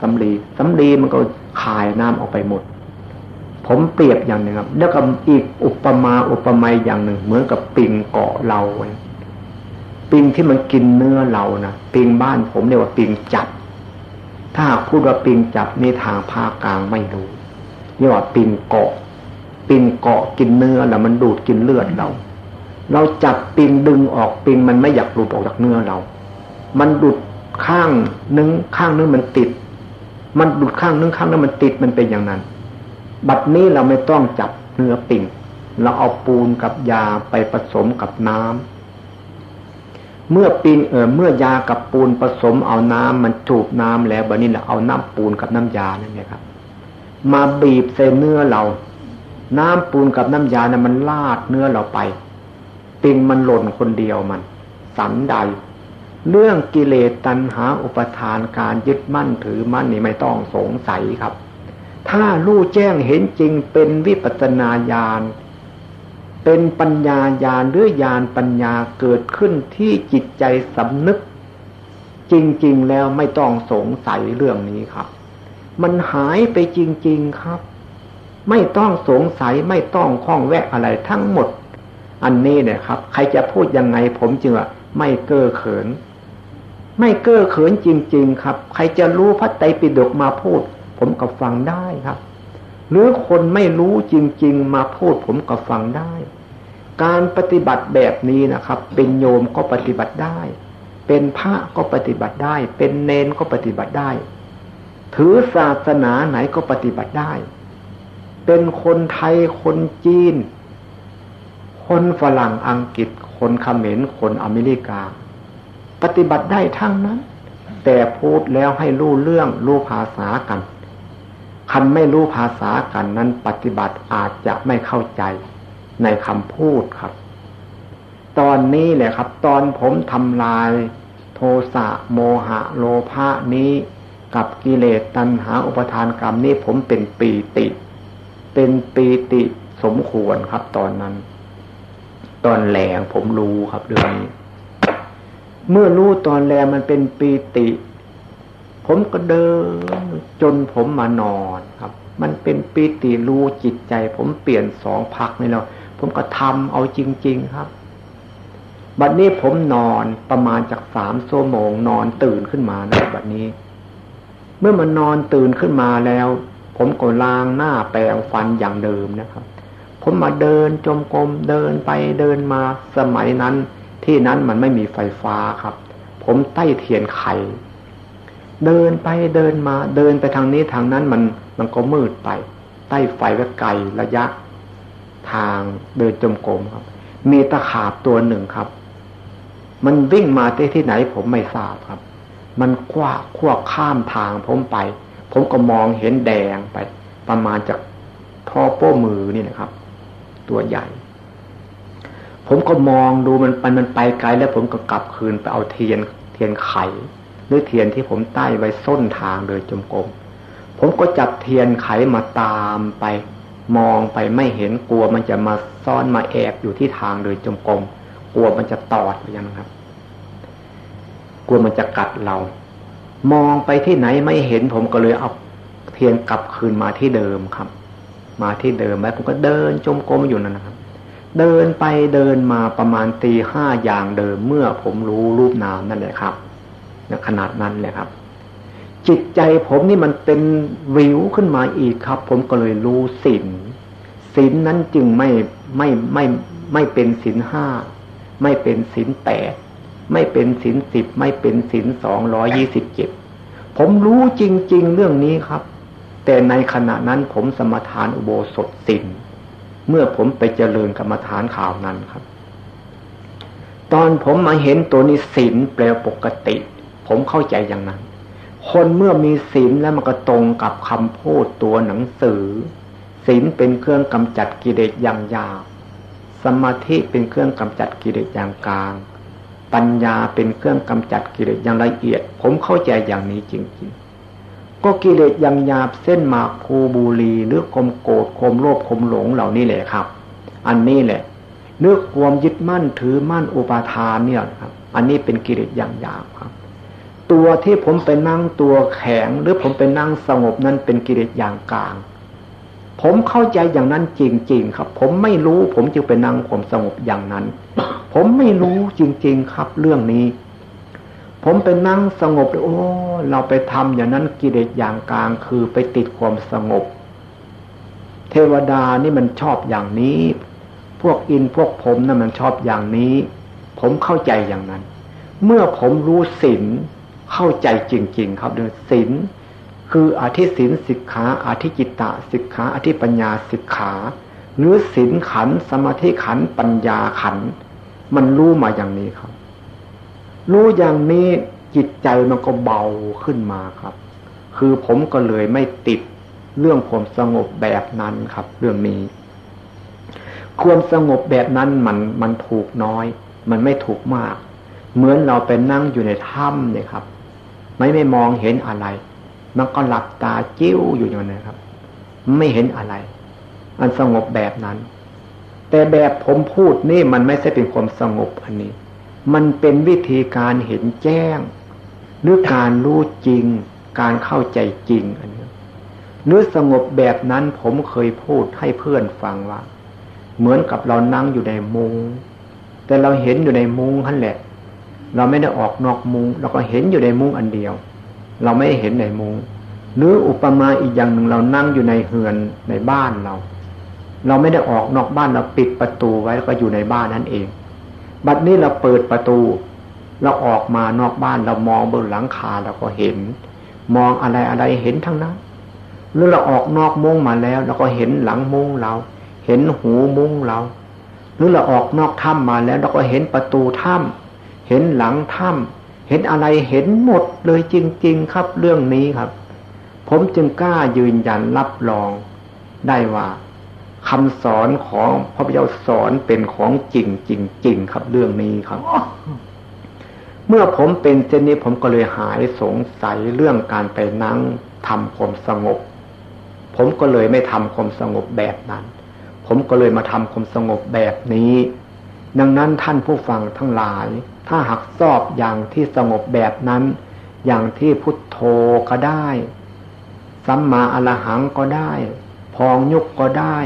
สำลีสำลีมันก็คายน้ำออกไปหมด ผมเปรียบอย่างหนึ่งครับ แล้วก็อีกอุปมาอุปไมยอย่างหนึ่ง เหมือนกับปิงเกาะเราปิงที่มันกินเนื้อเรานะปิงบ้านผมเรียกว่าปิงจับ ถ้าพูดว่าปิงจับในทางภาคกลางไม่รู้เรียกว่าปิงเกาะปิงเกาะกินเนื้อแล้วมันดูดกินเลือดเรา เราจับปิงดึงออกปิงมันไม่อยากหลุดออกจากเนื้อเรา มันดุดข้างนึงข้างนึงมันติด มันดุดข้างนึงข้างนึงมันติดมันเป็นอย่างนั้น บัดนี้เราไม่ต้องจับเนื้อปิงเราเอาปูนกับยาไปผสมกับน้ำเมื่อปีนเออเมื่อยากับปูนผสมเอาน้ำมันจูบน้ำแล้วบันนี้แหละเอาน้ำปูนกับน้ำยานั่นเองครับ มาบีบใส่เนื้อเรา น้ำปูนกับน้ำยานะ่ะมันลาดเนื้อเราไป ปิงมันหล่นคนเดียวมัน สันใด เรื่องกิเลสตัณหาอุปทานการยึดมั่นถือมั่นนี่ไม่ต้องสงสัยครับ ถ้ารู้แจ้งเห็นจริงเป็นวิปัสนาญาณเป็นปัญญาญาณหรือญาณปัญญาเกิดขึ้นที่จิตใจสำนึก จริง ๆ แล้วไม่ต้องสงสัยเรื่องนี้ครับ มันหายไปจริง ๆครับ ไม่ต้องสงสัยไม่ต้องข้องแวะอะไรทั้งหมด อันนี้เนี่ยครับ ใครจะพูดยังไงผมจึงว่าไม่เก้อเขิน ไม่เก้อเขินจริง ๆ ครับ ใครจะรู้พระไตรปิฎกมาพูด ผมก็ฟังได้ครับ หรือคนไม่รู้จริง ๆ มาพูดผมก็ฟังได้ การปฏิบัติแบบนี้นะครับ เป็นโยมก็ปฏิบัติได้ เป็นพระก็ปฏิบัติได้ เป็นเนนก็ปฏิบัติได้ ถือศาสนาไหนก็ปฏิบัติได้ เป็นคนไทยคนจีน คนฝรั่งอังกฤษ คนเขมรคนอเมริกา ปฏิบัติได้ทั้งนั้น แต่พูดแล้วให้รู้เรื่องรู้ภาษากัน คันไม่รู้ภาษากันนั้นปฏิบัติอาจจะไม่เข้าใจในคำพูดครับ ตอนนี้แหละครับ ตอนผมทำลายโทสะโมหะโลภะนี้กับกิเลสตัณหาอุปทานกรรมนี้ผมเป็นปีติ เป็นปีติสมควรครับตอนนั้น ตอนแหลงผมรู้ครับเรื่องนี้ เมื่อรู้ตอนแรงมันเป็นปีติ ผมก็เดินจนผมมานอนครับ มันเป็นปิติรู้จิตใจ ผมเปลี่ยนสองพักนี่แล้ว ผมก็ทำเอาจริง ๆครับ บัดนี้ผมนอนประมาณจากสามชั่วโมงนอนตื่นขึ้นมานะบัดนี้ เมื่อมันนอนตื่นขึ้นมาแล้ว ผมก็ล้างหน้าแปรงฟันอย่างเดิมนะครับ ผมมาเดินจมกรมเดินไปเดินมาสมัยนั้น ที่นั้นมันไม่มีไฟฟ้าครับ ผมใต้เทียนไข เดินไปเดินมา เดินไปทางนี้ทางนั้นมันมันก็มืดไป ใต้ไฟก็ไกลระยะ ทางเดินจมกรมครับ มีตะขาบตัวหนึ่งครับ มันวิ่งมาที่ที่ไหน ผมไม่ทราบครับ มันคว้าคว้าข้ามทางผมไป ผมก็มองเห็นแดงไป ประมาณจากท่อโป้มือนี่นะครับ ตัวใหญ่ ผมก็มองดูมันมันมันไปไกลแล้วผมก็กลับคืนไปเอาเทียนเทียนไขหรือเทียนที่ผมใต้ไว้ส้นทางโดยจมกรมผมก็จับเทียนไขมาตามไป มองไปไม่เห็นกลัวมันจะมาซ่อนมาแอบอยู่ที่ทางโดยจมกรมกลัวมันจะตอดอย่างนั้นครับ กลัวมันจะกัดเรา มองไปที่ไหนไม่เห็นผมก็เลยเอาเทียนกลับคืนมาที่เดิมครับ มาที่เดิมแล้วผมก็เดินจมกรมอยู่นั่นนะครับ เดินไปเดินมาประมาณตีห้าอย่างเดิมเมื่อผมรู้รูปนามนั่นแหละครับขนาดนั้นเลยครับ จิตใจผมนี่มันเป็นวิวขึ้นมาอีกครับ ผมก็เลยรู้สินสินนั้นจึงไม่ไม่ไม่ไม่เป็นสินห้าไม่เป็นสินแปดไม่เป็นสินสิบไม่เป็นสินสองร้อยยี่สิบเจ็ดผมรู้จริง ๆ เรื่องนี้ครับ แต่ในขณะนั้นผมสมทานอุโบสถสิน เมื่อผมไปเจริญกรรมฐานข่าวนั้นครับ ตอนผมมาเห็นตัวนี้สินแปลปกติ ผมเข้าใจอย่างนั้น คนเมื่อมีศีลแล้วมันก็ตรงกับคำพูดตัวหนังสือศีลเป็นเครื่องกำจัดกิเลสอย่างยาวสมาธิเป็นเครื่องกำจัดกิเลสอย่างกลางปัญญาเป็นเครื่องกำจัดกิเลสอย่างละเอียด ผมเข้าใจอย่างนี้จริงๆ ก็กิเลสอย่างหยาบเส้นหมากภูบุรีหรือคมโกรธคมโลภคมหลงเหล่านี้แหละครับ อันนี้แหละเนื้อความยึดมั่นถือมั่นอุปาทานเนี่ยครับ อันนี้เป็นกิเลสอย่างหยาบครับ ตัวที่ผมไปนั่งตัวแข็งหรือผมไปนั่งสงบนั้นเป็นกิเลสอย่างกลาง ผมเข้าใจอย่างนั้นจริง ๆ ครับ ผมไม่รู้ผมจึงไปนั่งผมสงบอย่างนั้น ผมไม่รู้จริง ๆ ครับ เรื่องนี้ ผมไปนั่งสงบโอ้เราไปทำอย่างนั้นกิเลสอย่างกลางคือไปติดความสงบ เทวดานี่มันชอบอย่างนี้ พวกอินพวกผมนั่นมันชอบอย่างนี้ ผมเข้าใจอย่างนั้น เมื่อผมรู้ศีลเข้าใจจริง ๆ ครับเรื่อศีลคืออธิศีลสิกขาอธิจิตตสิกขาอธิปัญญาสิกขาหรือศีลขันสมาธิขันปัญญาขันมันรู้มาอย่างนี้ครับ รู้อย่างนี้จิตใจมันก็เบาขึ้นมาครับ คือผมก็เลยไม่ติดเรื่องความสงบแบบนั้นครับ เรื่องนี้ ความสงบแบบนั้นมันมันถูกน้อย มันไม่ถูกมาก เหมือนเราไปนั่งอยู่ในถ้ำเนี่ยครับ ไม่ไม่มองเห็นอะไร มันก็หลับตาจิ้วอยู่อย่างนั้นครับ ไม่เห็นอะไร อันสงบแบบนั้น แต่แบบผมพูดนี่มันไม่ใช่เป็นความสงบอันนี้ มันเป็นวิธีการเห็นแจ้ง หรือการรู้จริง การเข้าใจจริงอันนี้หรือสงบแบบนั้นผมเคยพูดให้เพื่อนฟังว่า เหมือนกับเรานั่งอยู่ในมุง แต่เราเห็นอยู่ในมุงนั่นแหละ เราไม่ได้ออกนอกมุง เราก็เห็นอยู่ในมุงอันเดียว เราไม่เห็นในมุง หรืออุปมาอีกอย่างหนึ่งเรานั่งอยู่ในเฮือนในบ้านเรา เราไม่ได้ออกนอกบ้านเราปิดประตูไว้แล้วก็อยู่ในบ้านนั่นเอง บัดนี้เราเปิดประตู เราออกมานอกบ้านเรามองบนหลังคาเราก็เห็น มองอะไรอะไรเห็นทั้งนั้นหรือเราออกนอกมุ้งมาแล้วเราก็เห็นหลังมุ้งเรา เห็นหูมุ้งเรา หรือเราออกนอกถ้ำมาแล้วเราก็เห็นประตูถ้ำเห็นหลังถ้ำเห็นอะไรเห็นหมดเลยจริง ๆ ครับเรื่องนี้ครับ ผมจึงกล้ายืนยันรับรองได้ว่า คำสอนของพระพุทธเจ้าสอนเป็นของจริงจริงๆครับเรื่องนี้ครับ เมื่อผมเป็นเช่นนี้ผมก็เลยหายสงสัยเรื่องการไปนั่งทำความสงบ ผมก็เลยไม่ทำความสงบแบบนั้น ผมก็เลยมาทำความสงบแบบนี้ ดังนั้นท่านผู้ฟังทั้งหลาย ถ้าหากชอบอย่างที่สงบแบบนั้น อย่างที่พุทโธก็ได้สัมมาอรหังก็ได้ พองยุกก็ได้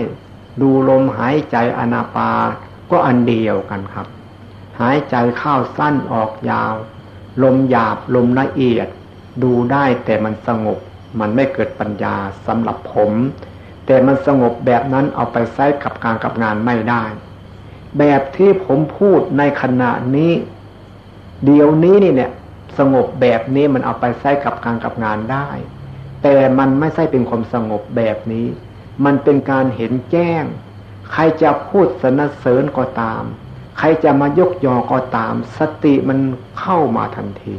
ดูลมหายใจอนาปาก็อันเดียวกันครับ หายใจเข้าสั้นออกยาว ลมหยาบลมละเอียด ดูได้แต่มันสงบ มันไม่เกิดปัญญาสำหรับผม แต่มันสงบแบบนั้นเอาไปใช้กับการกับงานไม่ได้ แบบที่ผมพูดในขณะนี้ เดี๋ยวนี้นี่เนี่ยสงบแบบนี้มันเอาไปใช้กับการกับงานได้ แต่มันไม่ใช่เป็นความสงบแบบนี้ มันเป็นการเห็นแจ้ง ใครจะพูดสนเสริญก็ตาม ใครจะมายกยอก็ตาม สติมันเข้ามาทันที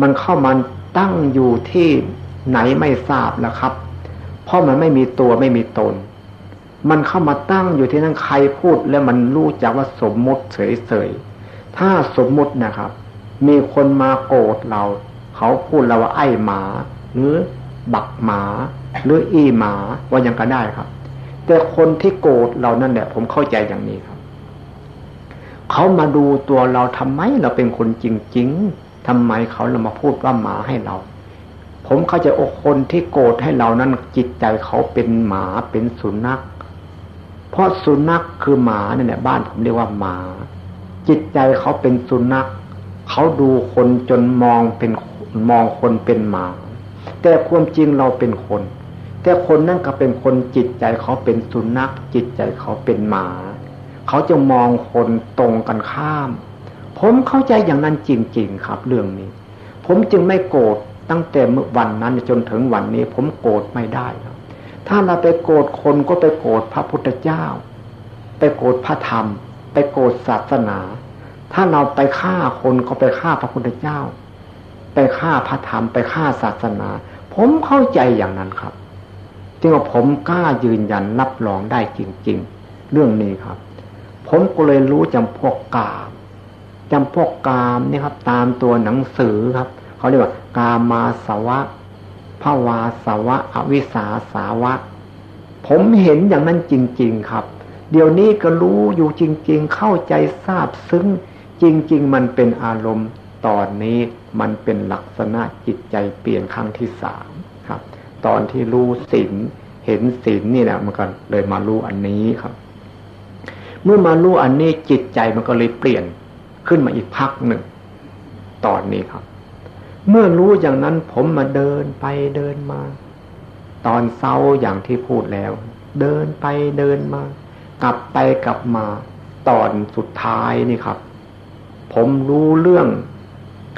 มันเข้ามาตั้งอยู่ที่ไหนไม่ทราบแล้วครับ เพราะมันไม่มีตัวไม่มีตน มันเข้ามาตั้งอยู่ที่นั่นใครพูดแล้วมันรู้จักว่าสมมติเฉยๆ ถ้าสมมตินะครับ มีคนมาโกรธเรา เขาพูดเราว่าไอ้หมา หรือ บักหมาหรืออีหมาว่ายังก็ได้ครับ แต่คนที่โกรธเรานั่นแหละผมเข้าใจอย่างนี้ครับ เขามาดูตัวเราทำไมเราเป็นคนจริง ๆทำไมเขาเรามาพูดว่าหมาให้เรา ผมเข้าใจโอ้คนที่โกรธให้เรานั้นจิตใจเขาเป็นหมาเป็นสุนัข เพราะสุนัขคือหมาเนี่ยบ้านผมเรียกว่าหมา จิตใจเขาเป็นสุนัขเขาดูคนจนมองเป็นมองคนเป็นหมา แต่ความจริงเราเป็นคน แต่คนนั่นก็เป็นคนจิตใจเขาเป็นสุนัข จิตใจเขาเป็นหมา เขาจะมองคนตรงกันข้าม ผมเข้าใจอย่างนั้นจริง ๆ ครับ เรื่องนี้ ผมจึงไม่โกรธตั้งแต่เมื่อวันนั้นจนถึงวันนี้ ผมโกรธไม่ได้ครับถ้าเราไปโกรธคนก็ไปโกรธพระพุทธเจ้า ไปโกรธพระธรรม ไปโกรธศาสนา ถ้าเราไปฆ่าคนก็ไปฆ่าพระพุทธเจ้า ไปฆ่าพระธรรมไปฆ่าศาสนา ผมเข้าใจอย่างนั้นครับจึงว่าผมกล้ายืนยันรับรองได้จริง ๆ เรื่องนี้ครับ ผมก็เลยรู้จำพวกกามจำพวกกามนี่ครับ ตามตัวหนังสือครับเขาเรียกว่ากามาสวะภาวาสวะ อวิสาสาวะ ผมเห็นอย่างนั้นจริง ๆครับ เดี๋ยวนี้ก็รู้อยู่จริง ๆ เข้าใจทราบซึ้งจริง ๆ มันเป็นอารมณ์ ตอนนี้มันเป็นลักษณะจิตใจเปลี่ยนครั้งที่สามครับ ตอนที่รู้ศีลเห็นศีลนี่แหละมันก็เลยมารู้อันนี้ครับ เมื่อมารู้อันนี้จิตใจมันก็เลยเปลี่ยนขึ้นมาอีกพักหนึ่ง ตอนนี้ครับ เมื่อรู้อย่างนั้นผมมาเดินไปเดินมา ตอนเศร้าอย่างที่พูดแล้ว เดินไปเดินมา กลับไปกลับมา ตอนสุดท้ายนี่ครับ ผมรู้เรื่อง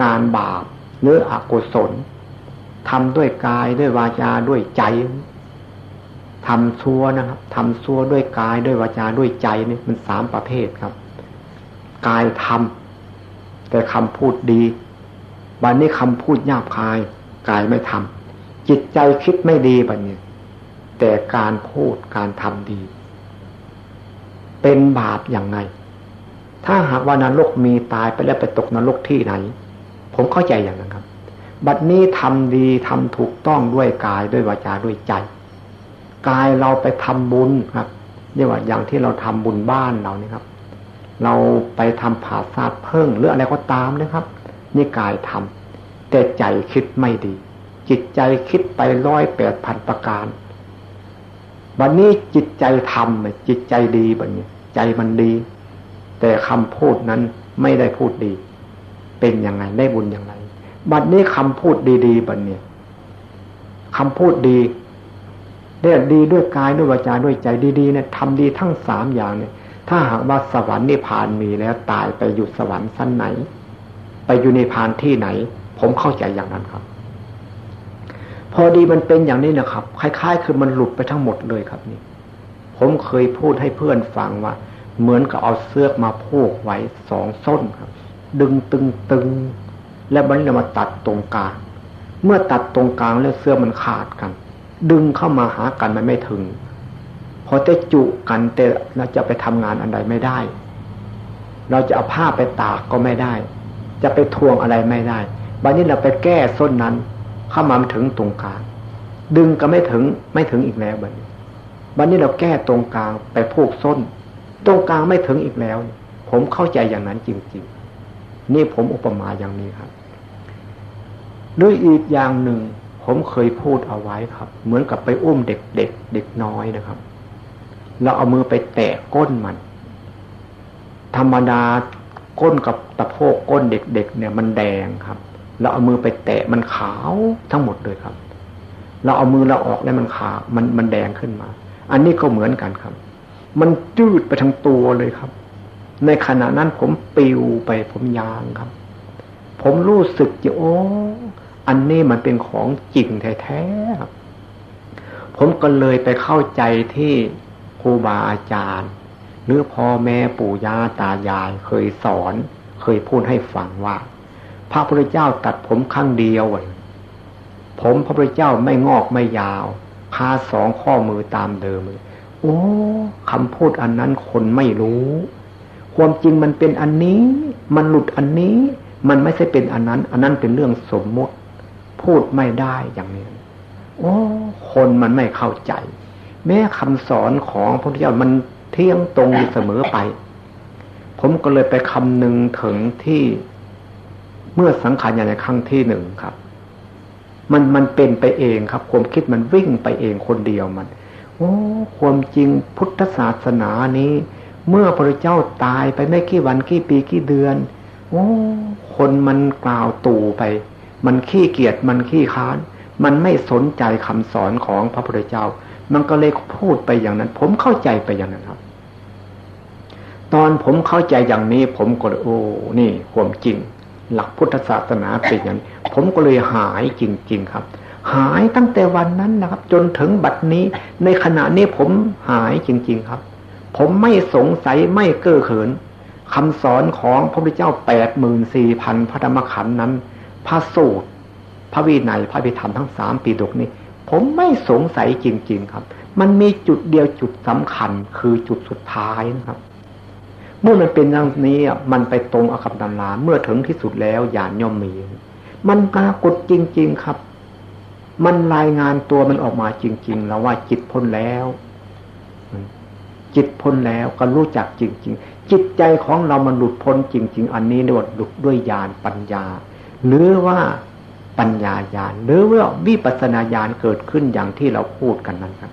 การบาปเนื้ออกุศลทำด้วยกายด้วยวาจาด้วยใจทำชั่วนะครับทำชั่วด้วยกายด้วยวาจาด้วยใจนี่มันสามประเภทครับ กายทำแต่คำพูดดีบันนี้คำพูดหยาบคาย กายไม่ทำจิตใจคิดไม่ดีบันนี้แต่การพูดการทำดี เป็นบาปอย่างไง ถ้าหากว่านรกมีตายไปแล้วไปตกนรกที่ไหน ผมเข้าใจอย่างนั้นครับ บัดนี้ทำดีทำถูกต้องด้วยกายด้วยวาจาด้วยใจกายเราไปทำบุญครับเรียกว่าอย่างที่เราทำบุญบ้านเรานี่ครับ เราไปทำผ่าซาดเพิ่งหรืออะไรก็ตามนะครับ นี่กายทำแต่ใจคิดไม่ดี จิตใจคิดไปร้อยแปดพันประการวันนี้จิตใจทำจิตใจดีแบบนี้ ใจมันดี แต่คำพูดนั้นไม่ได้พูดดี เป็นยังไงได้บุญอย่างไร บัดนี้คำพูดดีๆแบบนี้คำพูดดีเรียกดีด้วยกายด้วยวาจาด้วยใจดีๆเนี่ยทำดีทั้งสามอย่างเนี่ย ถ้าหากว่าสวรรค์นิพพานมีแล้วตายไปอยู่สวรรค์ชั้นไหน ไปอยู่ในพานที่ไหน ผมเข้าใจอย่างนั้นครับ พอดีมันเป็นอย่างนี้นะครับคล้ายๆ คือมันหลุดไปทั้งหมดเลยครับนี่ ผมเคยพูดให้เพื่อนฟังว่า เหมือนกับเอาเสื้อมาพูกไว้สองส้นครับ ดึงตึงตึงแล้วมันจะมาตัดตรงกลาง เมื่อตัดตรงกลางแล้วเสื้อมันขาดกัน ดึงเข้ามาหากันมันไม่ถึง พอจะจุกันแต่เราจะไปทำงานอันใดไม่ได้ เราจะเอาผ้าไปตากก็ไม่ได้ จะไปทวงอะไรไม่ได้ บัดนี้เราไปแก้ส้นนั้น เข้ามาถึงตรงกลาง ดึงก็ไม่ถึงไม่ถึงอีกแล้วบัดนี้บัดนี้เราแก้ตรงกลางไปพูกส้น ตรงกลางไม่ถึงอีกแล้ว ผมเข้าใจอย่างนั้นจริง ๆ นี่ผมอุปมาอย่างนี้ครับด้วยอีกอย่างหนึ่ง ผมเคยพูดเอาไว้ครับ เหมือนกับไปอุ้มเด็กเด็กเด็กน้อยนะครับ เราเอามือไปแตะก้นมัน ธรรมดาก้นกับตะโพกก้นเด็กๆเนี่ยมันแดงครับ เราเอามือไปแตะมันขาวทั้งหมดเลยครับ เราเอามือเราออกแล้วมันขาวมันมันแดงขึ้นมา อันนี้ก็เหมือนกันครับ มันจืดไปทั้งตัวเลยครับ ในขณะนั้นผมปิวไปผมยางครับ ผมรู้สึกจะโอ้อันนี้มันเป็นของจริงแท้ๆผมก็เลยไปเข้าใจที่ครูบาอาจารย์ หรือพ่อแม่ปู่ย่าตายายเคยสอน เคยพูดให้ฟังว่า พระพุทธเจ้าตัดผมข้างเดียวผมพระพุทธเจ้าไม่งอกไม่ยาวพาสองข้อมือตามเดิมโอ้คำพูดอันนั้นคนไม่รู้ ความจริงมันเป็นอันนี้ มันหลุดอันนี้ มันไม่ใช่เป็นอันนั้น อันนั้นเป็นเรื่องสมมติ พูดไม่ได้อย่างนี้ โอ้คนมันไม่เข้าใจ แม้คำสอนของพระพุทธเจ้ามันเที่ยงตรงเสมอไป ผมก็เลยไปคำนึงถึงที่เมื่อสังขารอย่างในครั้งที่หนึ่งครับ มันมันเป็นไปเองครับ ความคิดมันวิ่งไปเองคนเดียวมัน โอ้ ความจริงพุทธศาสนานี้ เมื่อพระเจ้าตายไปไม่กี่วันกี่ปีกี่เดือน โอ้คนมันกล่าวตู่ไป มันขี้เกียจมันขี้ค้าน มันไม่สนใจคำสอนของพระพุทธเจ้า มันก็เลยพูดไปอย่างนั้น ผมเข้าใจไปอย่างนั้นครับ ตอนผมเข้าใจอย่างนี้ ผมก็เลยโอ้นี่ความจริง หลักพุทธศาสนาเป็นอย่างนี้ผมก็เลยหายจริง ๆ ครับหายตั้งแต่วันนั้นนะครับ จนถึงบัดนี้ในขณะนี้ผมหายจริง ๆ ครับ ผมไม่สงสัยไม่เก้อเขินคำสอนของพระพุทธเจ้าแปดหมื่นสี่พันพระธรรมขันธ์นั้น พระสูตร พระวินัยพระพิธรรมทั้งสามปีดกนี้ ผมไม่สงสัยจริง ๆ ครับ มันมีจุดเดียวจุดสำคัญคือจุดสุดท้ายนะครับ เมื่อมันเป็นอย่างนี้มันไปตรงอากับตำราเมื่อถึงที่สุดแล้วอย่าย่อมมี มันปรากฏจริง ๆ ครับ มันรายงานตัวมันออกมาจริง ๆ แล้วว่าจิตพ้นแล้ว จิตพ้นแล้วก็รู้จักจริง ๆ จิตใจของเรามันหลุดพ้นจริง ๆ อันนี้เรียกว่าหลุดด้วยญาณปัญญา หรือว่าปัญญาญาณหรือว่าวิปัสนาญาณเกิดขึ้นอย่างที่เราพูดกันนั้นครับ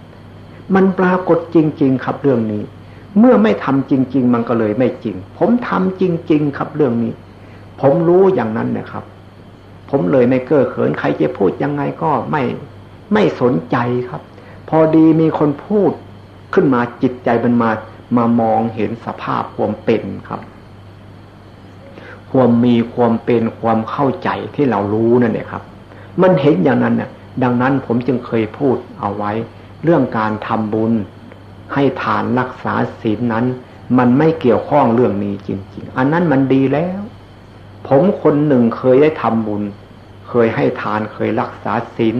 มันปรากฏจริง ๆ ครับเรื่องนี้ เมื่อไม่ทำจริง ๆ มันก็เลยไม่จริง ผมทำจริง ๆ ครับเรื่องนี้ ผมรู้อย่างนั้นนะครับ ผมเลยไม่เก้อเขินใครจะพูดยังไงก็ไม่ไม่สนใจครับ พอดีมีคนพูด ขึ้นมาจิตใจมันมามามองเห็นสภาพความเป็นครับ ความมีความเป็นความเข้าใจที่เรารู้นั่นแหละครับ มันเห็นอย่างนั้นน่ะ ดังนั้นผมจึงเคยพูดเอาไว้ เรื่องการทำบุญ ให้ทานรักษาศีลนั้น มันไม่เกี่ยวข้องเรื่องนี้จริง ๆ อันนั้นมันดีแล้ว ผมคนหนึ่งเคยได้ทำบุญ เคยให้ทานเคยรักษาศีล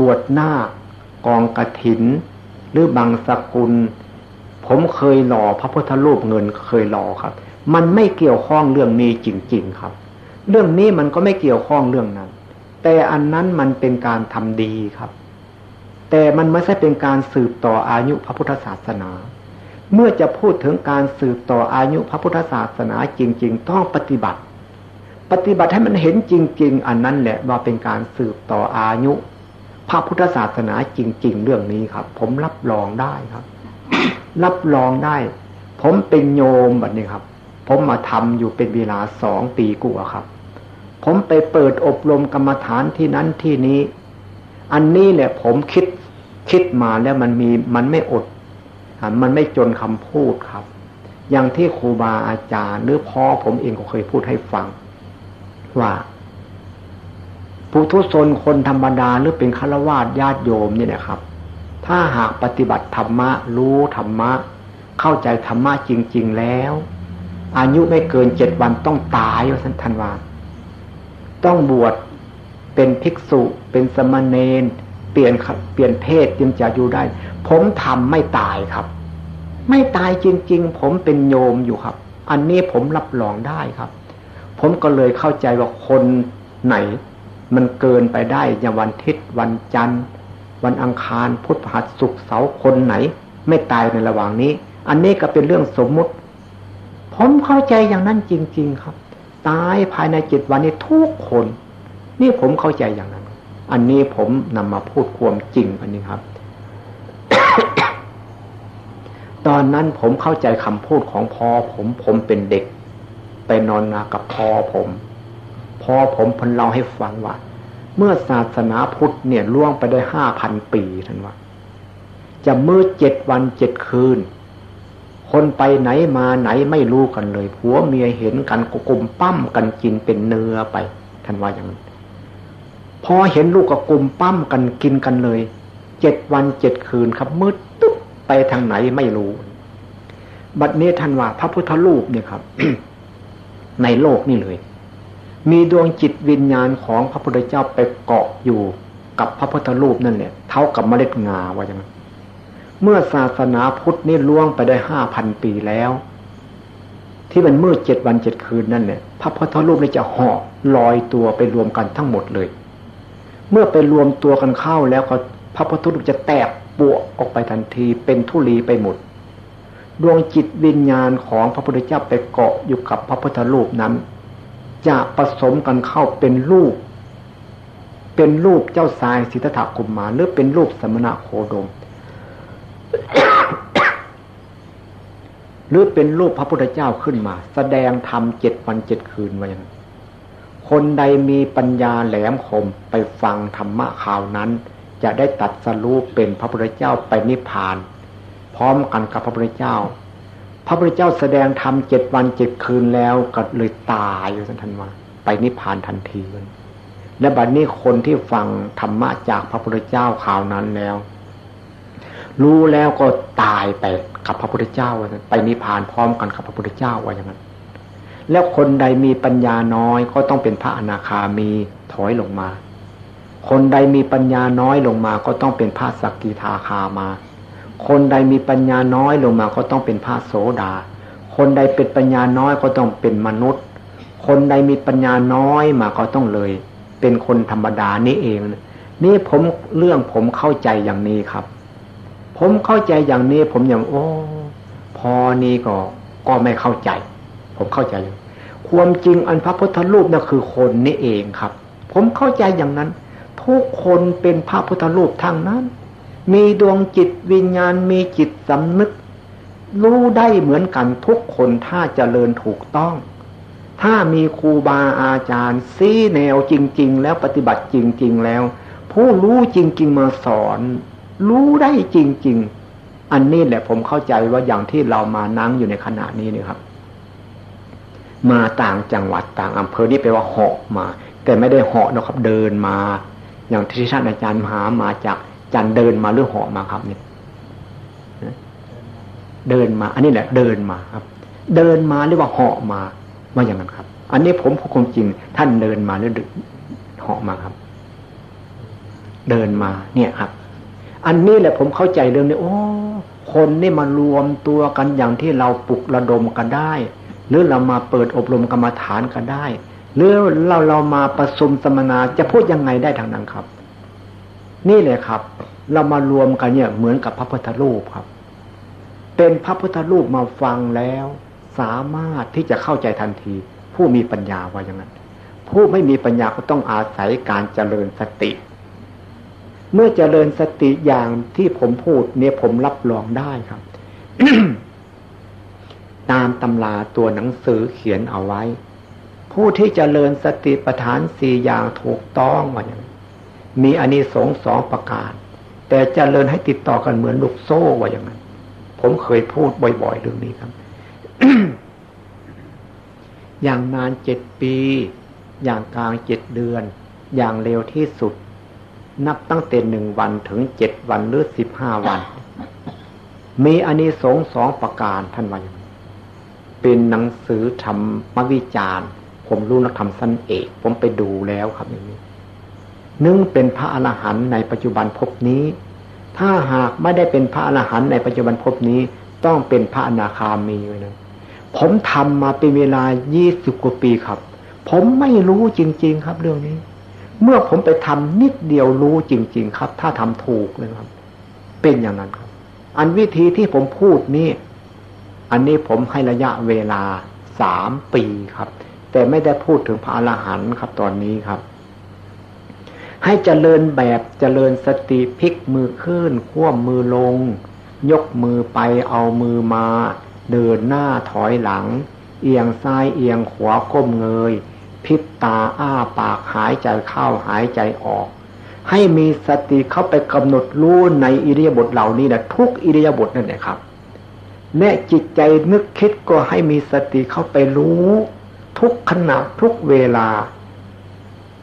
บวชหน้ากองกระถิน หรือบางสกุล ผมเคยหล่อพระพุทธรูปเงินเคยหล่อครับ มันไม่เกี่ยวข้องเรื่องนี้จริง ๆครับ เรื่องนี้มันก็ไม่เกี่ยวข้องเรื่องนั้น แต่อันนั้นมันเป็นการทำดีครับ แต่มันไม่ใช่เป็นการสืบต่ออายุพระพุทธศาสนา เมื่อจะพูดถึงการสืบต่ออายุพระพุทธศาสนาจริง ๆ ต้องปฏิบัติ ปฏิบัติให้มันเห็นจริง ๆ อันนั้นแหละว่าเป็นการสืบต่ออายุ พระพุทธศาสนาจริง ๆ เรื่องนี้ครับ ผมรับรองได้ครับ รับรองได้ ผมเป็นโยมแบบนี้ครับ ผมมาทำอยู่เป็นเวลาสองปีกว่าครับ ผมไปเปิดอบรมกรรมฐานที่นั้นที่นี้ อันนี้แหละผมคิดคิดมาแล้วมันมีมันไม่อด มันไม่จนคำพูดครับ อย่างที่ครูบาอาจารย์หรือพ่อผมเองก็เคยพูดให้ฟัง ว่า ผู้ทุชนคนธรรมดาหรือเป็นฆราวาสญาติโยมนี่นะครับ ถ้าหากปฏิบัติธรรมะ รู้ธรรมะ เข้าใจธรรมะจริง ๆแล้ว อายุไม่เกินเจ็ดวันต้องตายว่าสันทันวาต้องบวชเป็นภิกษุเป็นสมณเณรเปลี่ยนเปลี่ยนเพศจึงจะอยู่ได้ ผมทำไม่ตายครับ ไม่ตายจริง ๆ ผมเป็นโยมอยู่ครับ อันนี้ผมรับรองได้ครับ ผมก็เลยเข้าใจว่าคนไหน มันเกินไปได้อย่างวันทิศวันจันทร์ วันอังคารพุธพฤหัสศุกร์เสาร์คนไหน ไม่ตายในระหว่างนี้ อันนี้ก็เป็นเรื่องสมมุติ ผมเข้าใจอย่างนั้นจริง ๆ ครับ ตายภายในเจ็ดวันนี้ทุกคน นี่ผมเข้าใจอย่างนั้น อันนี้ผมนำมาพูดความจริงอันนี้ครับ ตอนนั้นผมเข้าใจคำพูดของพ่อผมผมเป็นเด็ก ไปนอนนากับพ่อผม พอผมพันเล่าให้ฟังว่า เมื่อศาสนาพุทธเนี่ยล่วงไปได้ห้าพันปีท่านว่า จะมืดเจ็ดวันเจ็ดคืน คนไปไหนมาไหนไม่รู้กันเลยผัวเมียเห็นกันก็กลมปั้มกันกินเป็นเนื้อไปท่านว่าอย่างนั้นพอเห็นลูกก็กลมปั้มกันกินกันเลยเจ็ดวันเจ็ดคืนครับมืดตุ๊บไปทางไหนไม่รู้ บัดนี้ท่านว่าพระพุทธรูปเนี่ยครับ ในโลกนี่เลย มีดวงจิตวิญญาณของพระพุทธเจ้าไปเกาะอยู่กับพระพุทธรูปนั่นแหละเท่ากับเมล็ดงาว่าอย่างนั้นเมื่อศาสนาพุทธนี่ล่วงไปได้ห้าพันปีแล้ว ที่มันมืดเจ็ดวันเจ็ดคืนนั่นเนี่ยพระพุทธรูปนี่จะห่อลอยตัวไปรวมกันทั้งหมดเลย เมื่อไปรวมตัวกันเข้าแล้วก็พระพุทธรูปจะแตกปวออกไปทันทีเป็นทุลีไปหมด ดวงจิตวิญญาณของพระพุทธเจ้าไปเกาะอยู่กับพระพุทธรูปนั้น จะผสมกันเข้าเป็นรูป เป็นรูปเจ้าสายสิทธัตถกุมมารหรือเป็นรูปสมณะโคดม หรือเป็นรูปพระพุทธเจ้าขึ้นมา แสดงธรรมเจ็ดวันเจ็ดคืนไว้ยังคนใดมีปัญญาแหลมคมไปฟังธรรมะข่าวนั้น จะได้ตัดสรู้เป็นพระพุทธเจ้าไปนิพพาน พร้อมกันกับพระพุทธเจ้า พระพุทธเจ้าแสดงธรรมเจ็ดวันเจ็ดคืนแล้วก็เลยตายอยู่สันทันมาไปนิพพานทันทีเลยและบัดนี้คนที่ฟังธรรมะจากพระพุทธเจ้าข่าวนั้นแล้ว รู้แล้วก็ตายไปกับพระพุทธเจ้าไปนิพพานพร้อมกันกับพระพุทธเจ้าว่าอย่างนั้นแล้วคนใดมีปัญญาน้อยก็ต้องเป็นพระอนาคามีถอยลงมา คนใดมีปัญญาน้อยลงมาก็ต้องเป็นพระสกิทาคามา คนใดมีปัญญาน้อยลงมาก็ต้องเป็นพระโสดา คนใดเป็นปัญญาน้อยก็ต้องเป็นมนุษย์ คนใดมีปัญญาน้อยมาก็ต้องเลย เป็นคนธรรมดานี่เอง นี่ผมเรื่องผมเข้าใจอย่างนี้ครับ ผมเข้าใจอย่างนี้ ผมอย่างโอ้พอนี้ก็ก็ไม่เข้าใจ ผมเข้าใจ ความจริงอันพระพุทธรูปนั่นคือคนนี่เองครับ ผมเข้าใจอย่างนั้น ทุกคนเป็นพระพุทธรูปทั้งนั้น มีดวงจิตวิญญาณมีจิตสำนึก รู้ได้เหมือนกันทุกคนถ้าเจริญถูกต้อง ถ้ามีครูบาอาจารย์ซีแนวจริง ๆ แล้วปฏิบัติจริง ๆ แล้ว ผู้รู้จริง ๆ มาสอน รู้ได้จริง ๆ อันนี้แหละผมเข้าใจว่าอย่างที่เรามานั่งอยู่ในขณะนี้นี่ครับ มาต่างจังหวัดต่างอำเภอนี่แปลว่าเหาะมา แต่ไม่ได้เหาะนะครับเดินมา อย่างที่ท่านอาจารย์มหามาจาก จันเดินมาหรือเหาะมาครับเนี่ยเดินมา อันนี้แหละ เดินมาครับ เดินมาหรือว่าเหาะมาว่าอย่างนั้นครับ อันนี้ผมพูดความจริง ท่านเดินมาหรือเหาะมาครับ เดินมาเนี่ยครับ อันนี้แหละผมเข้าใจเรื่องนี้โอ้คนนี่มารวมตัวกันอย่างที่เราปลุกระดมกันได้ หรือเรามาเปิดอบรมกรรมฐานกันได้ หรือเราเรามาประชุมสมนาจะพูดยังไงได้ทางนั้นครับ นี่เลยครับ เรามารวมกันเนี่ยเหมือนกับพระพุทธรูปครับ เป็นพระพุทธรูปมาฟังแล้ว สามารถที่จะเข้าใจทันที ผู้มีปัญญาว่าอย่างนั้น ผู้ไม่มีปัญญาก็ต้องอาศัยการเจริญสติ เมื่อเจริญสติอย่างที่ผมพูดเนี่ยผมรับรองได้ครับ ตามตำราตัวหนังสือเขียนเอาไว้ ผู้ที่เจริญสติปัฏฐานสี่อย่างถูกต้องว่าอย่าง มีอานิสงส์สองประการ แต่เจริญให้ติดต่อกันเหมือนลูกโซ่ว่าอย่างนั้น ผมเคยพูดบ่อยๆเรื่องนี้ครับ อย่างนานเจ็ดปี อย่างกลางเจ็ดเดือน อย่างเร็วที่สุด นับตั้งแต่หนึ่งวันถึงเจ็ดวันหรือสิบห้าวัน มีอานิสงส์สองประการท่านว่าอย่างเป็นหนังสือธรรมวิจารณ์ ผมรู้นักธรรมสั้นเอก ผมไปดูแล้วครับอย่างนี้ นึ่งเป็นพระอรหันต์ในปัจจุบันภพนี้ ถ้าหากไม่ได้เป็นพระอรหันต์ในปัจจุบันภพนี้ ต้องเป็นพระอนาคามีไว้นะผมทำมาเป็นเวลายี่สิบกว่าปีครับ ผมไม่รู้จริง ๆ ครับเรื่องนี้ เมื่อผมไปทำนิดเดียวรู้จริง ๆ ครับ ถ้าทำถูกเลยครับ เป็นอย่างนั้นครับ อันวิธีที่ผมพูดนี่อันนี้ผมให้ระยะเวลาสามปีครับ แต่ไม่ได้พูดถึงพระอรหันต์ครับตอนนี้ครับ ให้เจริญแบบเจริญสติพลิกมือขึ้นคว่ำมือลง ยกมือไปเอามือมา เดินหน้าถอยหลัง เอียงซ้ายเอียงขวาก้มเงยพิบตาอ้าปากหายใจเข้าหายใจออก ให้มีสติเข้าไปกำหนดรู้ในอิริยาบถเหล่านี้นะทุกอิริยาบถนั่นแหละครับและจิตใจนึกคิดก็ให้มีสติเข้าไปรู้ ทุกขณะทุกเวลา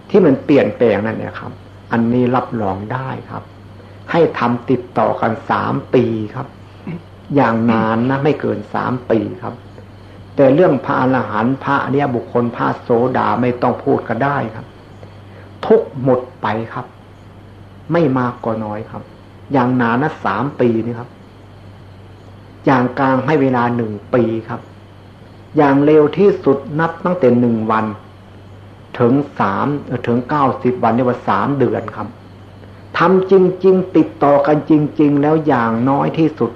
ที่มันเปลี่ยนแปลงนั่นแหละครับ อันนี้รับรองได้ครับ ให้ทำติดต่อกันสามปีครับ อย่างนานนะไม่เกินสามปีครับ แต่เรื่องพระอรหันต์พระอริยบุคคลพระโสดาไม่ต้องพูดก็ได้ครับ ทุกหมดไปครับ ไม่มากก็น้อยครับ อย่างนานนะสามปีนี่ครับ อย่างกลางให้เวลาหนึ่งปีครับ อย่างเร็วที่สุดนับตั้งแต่หนึ่งวัน ถึงสามถึงเก้าสิบวันเรียกว่าสามเดือนครับทำจริง ๆ ติดต่อกันจริง ๆ แล้วอย่างน้อยที่สุด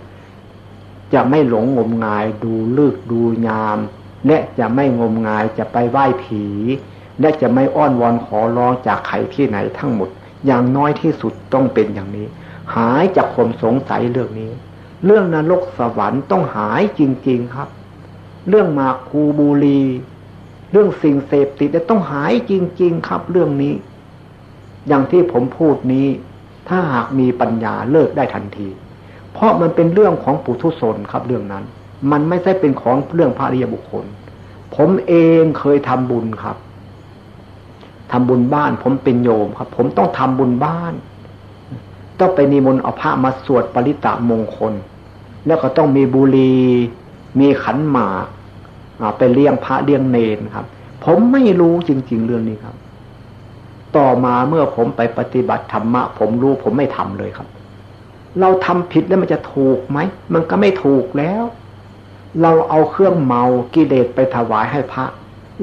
จะไม่หลงงมงายดูลึกดูยาม และจะไม่งมงายจะไปไหว้ผี และจะไม่อ้อนวอนขอร้องจากใครที่ไหนทั้งหมด อย่างน้อยที่สุดต้องเป็นอย่างนี้ หายจากความสงสัยเรื่องนี้ เรื่องนรกสวรรค์ต้องหายจริง ๆครับ เรื่องมาคูบูรี เรื่องสิ่งเสพติดต้องหายจริง ๆ ครับเรื่องนี้ อย่างที่ผมพูดนี้ ถ้าหากมีปัญญาเลิกได้ทันที เพราะมันเป็นเรื่องของปุถุชนครับเรื่องนั้น มันไม่ใช่เป็นของเรื่องพระริยบุคคล ผมเองเคยทำบุญครับทำบุญบ้าน ผมเป็นโยมครับ ผมต้องทำบุญบ้าน ต้องไปนิมนต์เอาพระมาสวดปริตะมงคล แล้วก็ต้องมีบุรีมีขันหมาก ไปเลี้ยงพระเลี้ยงเนนครับ ผมไม่รู้จริง ๆ เรื่องนี้ครับ ต่อมาเมื่อผมไปปฏิบัติธรรมะ ผมรู้ผมไม่ทำเลยครับ เราทำผิดแล้วมันจะถูกไหมมันก็ไม่ถูกแล้ว เราเอาเครื่องเมากิเลสไปถวายให้พระ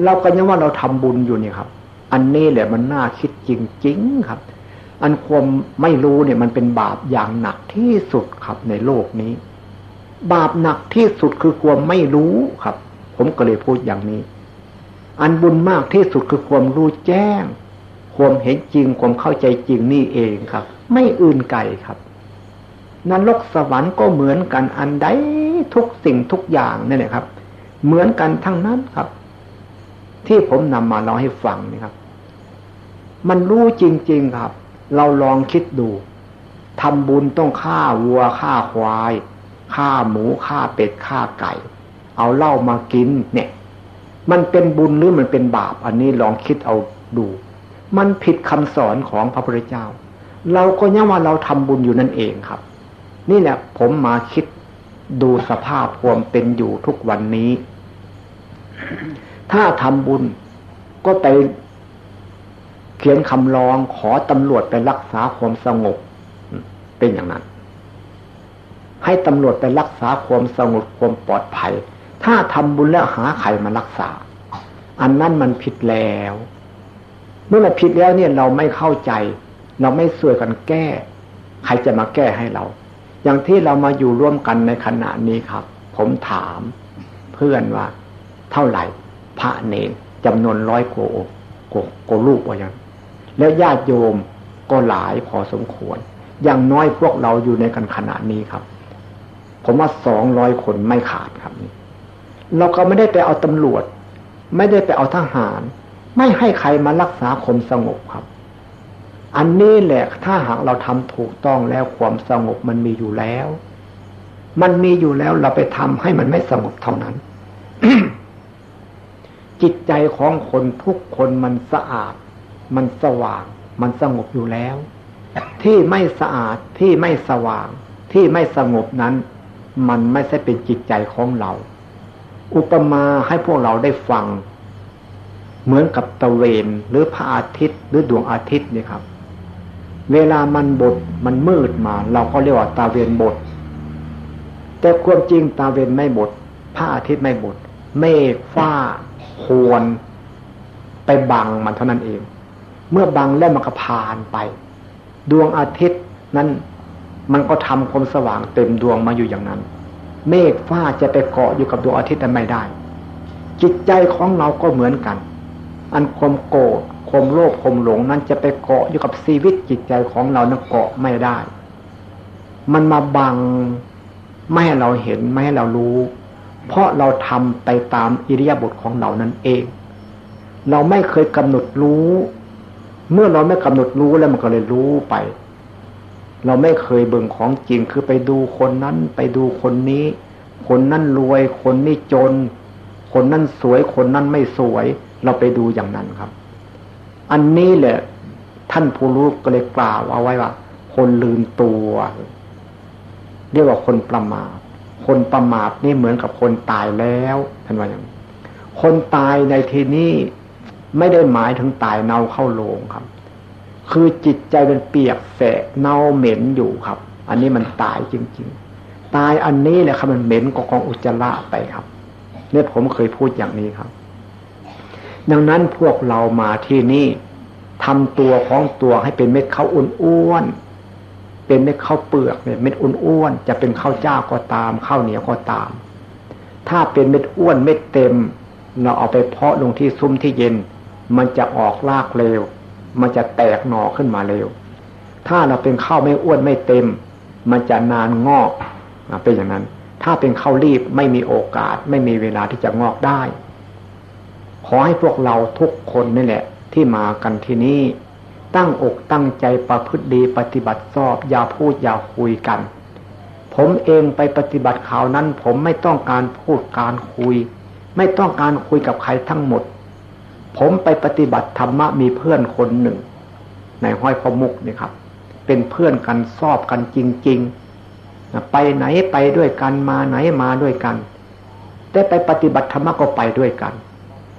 เราก็ยังว่าเราทำบุญอยู่นี่ครับ อันนี้แหละมันน่าคิดจริงๆครับ อันความไม่รู้เนี่ยมันเป็นบาปอย่างหนักที่สุดครับในโลกนี้ บาปหนักที่สุดคือความไม่รู้ครับ ผมก็เลยพูดอย่างนี้ อันบุญมากที่สุดคือความรู้แจ้ง ความเห็นจริงความเข้าใจจริงนี่เองครับ ไม่อื่นไกลครับนรกสวรรค์ก็เหมือนกันอันใดทุกสิ่งทุกอย่างนี่แหละครับ เหมือนกันทั้งนั้นครับ ที่ผมนำมาเล่าให้ฟังนี่ครับ มันรู้จริง ๆครับ เราลองคิดดูทำบุญต้องฆ่าวัวฆ่าควายฆ่าหมูฆ่าเป็ดฆ่าไก่ เอาเหล้ามากิน เนี่ย มันเป็นบุญหรือมันเป็นบาป อันนี้ลองคิดเอาดู มันผิดคำสอนของพระพุทธเจ้า เราก็ยังว่าเราทำบุญอยู่นั่นเองครับ นี่แหละผมมาคิดดูสภาพความเป็นอยู่ทุกวันนี้ ถ้าทำบุญก็ไปเขียนคำร้องขอตำรวจไปรักษาความสงบ เป็นอย่างนั้น ให้ตำรวจไปรักษาความสงบความปลอดภัย ถ้าทำบุญแล้วหาใครมารักษา อันนั้นมันผิดแล้ว เมื่อมันผิดแล้วเนี่ยเราไม่เข้าใจ เราไม่ช่วยกันแก้ ใครจะมาแก้ให้เรา อย่างที่เรามาอยู่ร่วมกันในขณะนี้ครับ ผมถามเพื่อนว่า เท่าไหร่ พระเนรจำนวนร้อยโกโกโกลูกว่าอย่างแล้วญาติโยมก็หลายพอสมควร อย่างน้อยพวกเราอยู่ในกันขณะนี้ครับ ผมว่าสองร้อยคนไม่ขาดครับนี่ เราก็ไม่ได้ไปเอาตำรวจ ไม่ได้ไปเอาทหาร ไม่ให้ใครมารักษาความสงบครับ อันนี้แหละถ้าหากเราทำถูกต้องแล้วความสงบมันมีอยู่แล้ว มันมีอยู่แล้วเราไปทำให้มันไม่สงบเท่านั้น จิตใจของคนทุกคนมันสะอาด มันสว่าง มันสงบอยู่แล้ว ที่ไม่สะอาดที่ไม่สว่าง ที่ไม่สงบนั้น มันไม่ใช่เป็นจิตใจของเรา อุปมาให้พวกเราได้ฟัง เหมือนกับตะเวนหรือพระอาทิตย์ หรือดวงอาทิตย์นี่ครับ เวลามันบดมันมืดมา เราก็เรียกว่าตาเวนบดแต่ความจริงตาเวนไม่บดพระอาทิตย์ไม่บดเมฆฟ้าควรไปบังมันเท่านั้นเอง เมื่อบังแล้วมันก็ผ่านไป ดวงอาทิตย์นั้นมันก็ทำความสว่างเต็มดวงมาอยู่อย่างนั้น เมฆฟ้าจะไปเกาะอยู่กับดวงอาทิตย์ไม่ได้ จิตใจของเราก็เหมือนกัน อันความโกรธความโลภความหลงนั้นจะไปเกาะอยู่กับชีวิตจิตใจของเรานั้นเกาะไม่ได้ มันมาบังไม่ให้เราเห็นไม่ให้เรารู้ เพราะเราทำไปตามอิริยาบถของเรานั่นเอง เราไม่เคยกำหนดรู้ เมื่อเราไม่กำหนดรู้แล้วมันก็เลยรู้ไป เราไม่เคยเบิ่งของจริงคือไปดูคนนั้นไปดูคนนี้ คนนั้นรวย คนนี้จน คนนั้นสวย คนนั้นไม่สวย เราไปดูอย่างนั้นครับ อันนี้แหละท่านผู้รู้ก็เลยกล่าวเอาไว้ว่า คนลืมตัวเรียกว่าคนประมาทคนประมาทนี่เหมือนกับคนตายแล้วท่านว่าอย่างคนตายในที่นี้ไม่ได้หมายถึงตายเน่าเข้าโลงครับ คือจิตใจเป็นเปียกแสะเน่าเหม็นอยู่ครับ อันนี้มันตายจริง ๆ ตายอันนี้แหละครับมันเหม็นก็ของอุจจาระไปครับเนี่ยผมเคยพูดอย่างนี้ครับ ดังนั้นพวกเรามาที่นี่ทำตัวของตัวให้เป็นเม็ดข้าวอ้วนๆเป็นเม็ดข้าวเปลือกเนี่ยเม็ดอ้วนๆจะเป็นข้าวเจ้าก็ตามข้าวเหนียวก็ตาม ถ้าเป็นเม็ดอ้วนเม็ดเต็ม เราเอาไปเพาะลงที่ซุ้มที่เย็น มันจะออกรากเร็ว มันจะแตกหน่อขึ้นมาเร็ว ถ้าเราเป็นข้าวไม่อ้วนไม่เต็ม มันจะนานงอกเป็นอย่างนั้น ถ้าเป็นข้าวรีบไม่มีโอกาส ไม่มีเวลาที่จะงอกได้ ขอให้พวกเราทุกคนนี่แหละ ที่มากันที่นี่ตั้งอกตั้งใจประพฤติดีปฏิบัติชอบอย่าพูดอย่าคุยกัน ผมเองไปปฏิบัติข่าวนั้น ผมไม่ต้องการพูดการคุย ไม่ต้องการคุยกับใครทั้งหมด ผมไปปฏิบัติธรรมะมีเพื่อนคนหนึ่ง ในห้อยพมุกนี่ครับ เป็นเพื่อนกันชอบกันจริง ๆ ไปไหนไปด้วยกันมาไหนมาด้วยกัน ได้ไปปฏิบัติธรรมะก็ไปด้วยกัน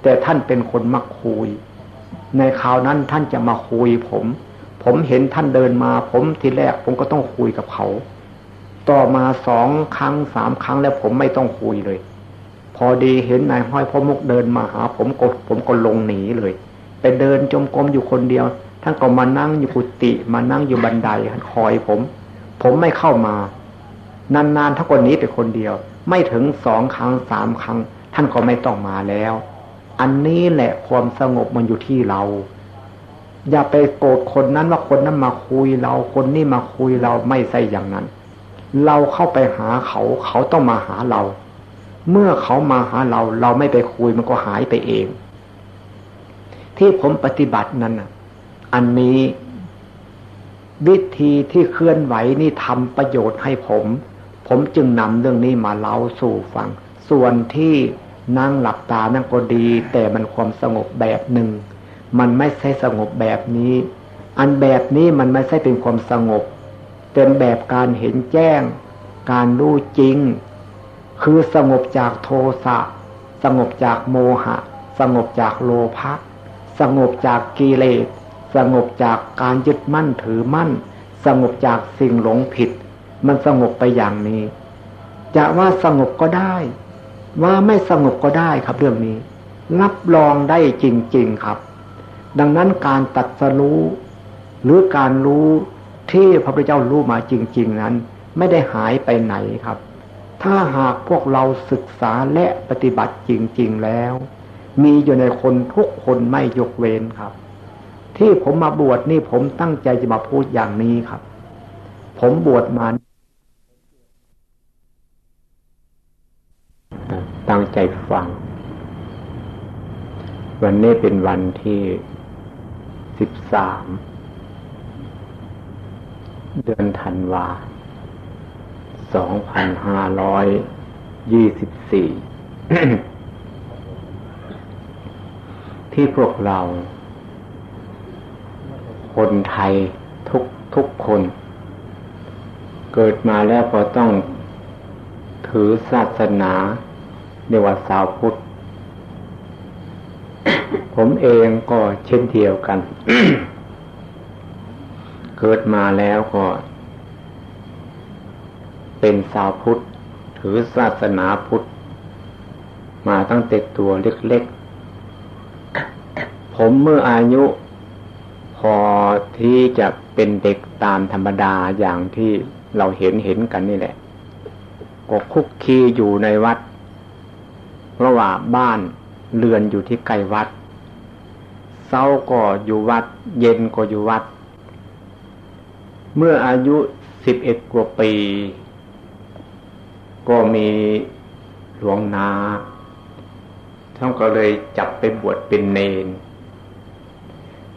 แต่ท่านเป็นคนมักคุย ในคราวนั้นท่านจะมาคุยผม ผมเห็นท่านเดินมา ผมทีแรกผมก็ต้องคุยกับเขา ต่อมาสองครั้งสามครั้งแล้วผมไม่ต้องคุยเลย อดีเห็นนายห้อยพ่อมุกเดินมาหา ผมก็ผมก็ลงหนีเลย ไปเดินจมกรมอยู่คนเดียว ท่านก็มานั่งอยู่กุฏิมานั่งอยู่บันไดคอยผม ผมไม่เข้ามานานๆถ้าคนนี้เป็นคนเดียว ไม่ถึงสองครั้งสามครั้ง ท่านก็ไม่ต้องมาแล้ว อันนี้แหละความสงบมันอยู่ที่เรา อย่าไปโกรธคนนั้นว่าคนนั้นมาคุยเราคนนี้มาคุยเราไม่ใช่อย่างนั้น เราเข้าไปหาเขาเขาต้องมาหาเรา เมื่อเขามาหาเรา เราไม่ไปคุยมันก็หายไปเอง ที่ผมปฏิบัตินั้นอันนี้วิธีที่เคลื่อนไหวนี่ทำประโยชน์ให้ผม ผมจึงนำเรื่องนี้มาเล่าสู่ฟัง ส่วนที่นั่งหลับตานั่งก็ดี แต่มันความสงบแบบหนึ่ง มันไม่ใช่สงบแบบนี้ อันแบบนี้มันไม่ใช่เป็นความสงบ เป็นแบบการเห็นแจ้ง การรู้จริง คือสงบจากโทสะสงบจากโมหะ สงบจากโลภะสงบจากกิเลส สงบจากการยึดมั่นถือมั่น สงบจากสิ่งหลงผิด มันสงบไปอย่างนี้ จะว่าสงบก็ได้ ว่าไม่สงบก็ได้ครับเรื่องนี้ รับรองได้จริง ๆครับ ดังนั้นการตัดสรู้ หรือการรู้ที่พระพุทธเจ้ารู้มาจริง ๆ นั้น ไม่ได้หายไปไหนครับ ถ้าหากพวกเราศึกษาและปฏิบัติจริง ๆแล้ว มีอยู่ในคนทุกคนไม่ยกเว้นครับ ที่ผมมาบวชนี่ผมตั้งใจจะมาพูดอย่างนี้ครับ ผมบวชมาตั้งใจฟัง วันนี้เป็นวันที่สิบสามเดือนธันวา สองพันห้าร้อยยี่สิบสี่ที่พวกเรา คนไทยทุกทุกคน เกิดมาแล้วก็ต้องถือศาสนาเรียกว่าสาวพุทธ ผมเองก็เช่นเดียวกัน เกิดมาแล้วก็ เป็นสาวพุทธ ถือศาสนาพุทธ มาตั้งแต่ตัวเล็กๆ ผมเมื่ออายุ พอที่จะเป็นเด็กตามธรรมดาอย่างที่เราเห็นเห็นกันนี่แหละก็คุกคีอยู่ในวัด เพราะว่าบ้านเรือนอยู่ที่ใกล้วัดเช้าก็อยู่วัด เย็นก็อยู่วัด เมื่ออายุสิบเอ็ดกว่าปี ก็มีหลวงนาท่านก็เลยจับไปบวชเป็นเนน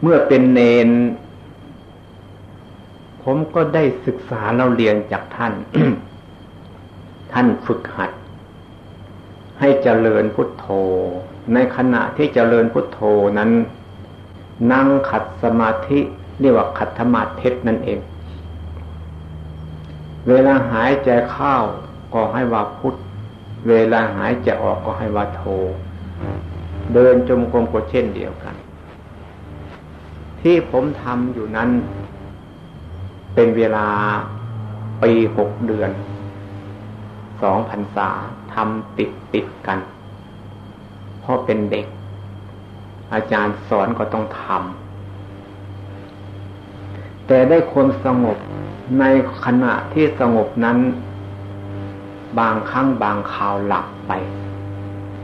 เมื่อเป็นเนน ผมก็ได้ศึกษาเราเรียนจากท่าน ท่านฝึกหัด ให้เจริญพุทโธ ในขณะที่เจริญพุทโธนั้น นั่งขัดสมาธิเรียกว่าขัดธรรมาเทศนั่นเอง เวลาหายใจเข้า ก็ให้ว่าพุทเวลาหายใจออกก็ให้ว่าโธเดินจมกรมก็เช่นเดียวกัน ที่ผมทำอยู่นั้น เป็นเวลาปีหกเดือน สองพันษาทำติดติดกัน เพราะเป็นเด็ก อาจารย์สอนก็ต้องทำแต่ได้ความสงบในขณะที่สงบนั้น บางครั้งบางคราวหลับไป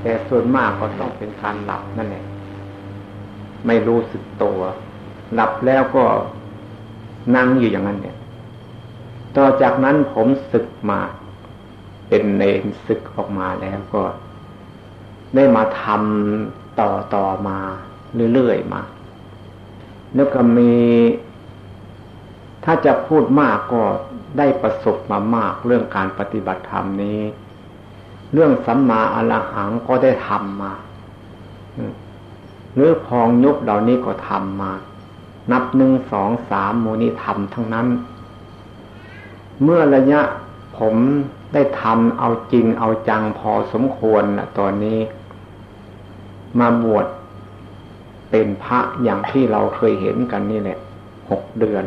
แต่ส่วนมากก็ต้องเป็นการหลับนั่นแหละไม่รู้สึกตัว หลับแล้วก็นั่งอยู่อย่างนั้นเนี่ย ต่อจากนั้นผมศึกมา เป็นเนรศึกออกมาแล้วก็ ได้มาทำต่อต่อมาเรื่อยๆมาแล้วก็มี ถ้าจะพูดมากก็ ได้ประสบมามากเรื่องการปฏิบัติธรรมนี้ เรื่องสัมมาอรหังก็ได้ทำมาหรือพองยุบเหล่านี้ก็ทำมา นับหนึ่งสองสามโมนิธรรมทั้งนั้น เมื่อระยะผมได้ทำเอาจริงเอาจังพอสมควรนะตอนนี้ มาบวชเป็นพระอย่างที่เราเคยเห็นกันนี่แหละหกเดือน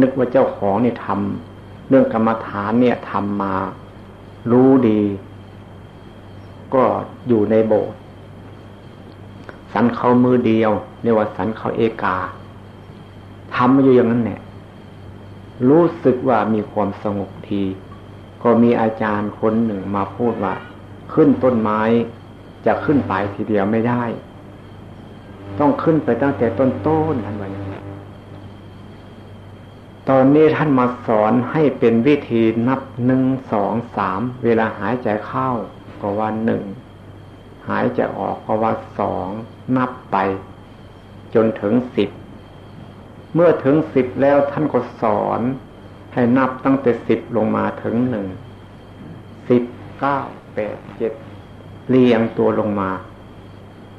นึกว่าเจ้าของนี่ทำ เรื่องกรรมฐานเนี่ยทำมา รู้ดี ก็อยู่ในโบสถ์สันเขามือเดียวเรียกว่าสันเขาเอกาทำอยู่อย่างนั้นเนี่ยรู้สึกว่ามีความสงบทีก็มีอาจารย์คนหนึ่งมาพูดว่า ขึ้นต้นไม้จะขึ้นไปทีเดียวไม่ได้ ต้องขึ้นไปตั้งแต่ต้นต้นท่านว่าอย่างนี้ ตอนนี้ท่านมาสอนให้เป็นวิธีนับหนึ่งสองสามเวลาหายใจเข้าก็ว่าหนึ่งหายใจออกก็ว่าสองนับไป จนถึงสิบเมื่อถึงสิบแล้วท่านก็สอน ให้นับตั้งแต่สิบลงมาถึงหนึ่งสิบเก้าแปดเจ็ดเรียงตัวลงมา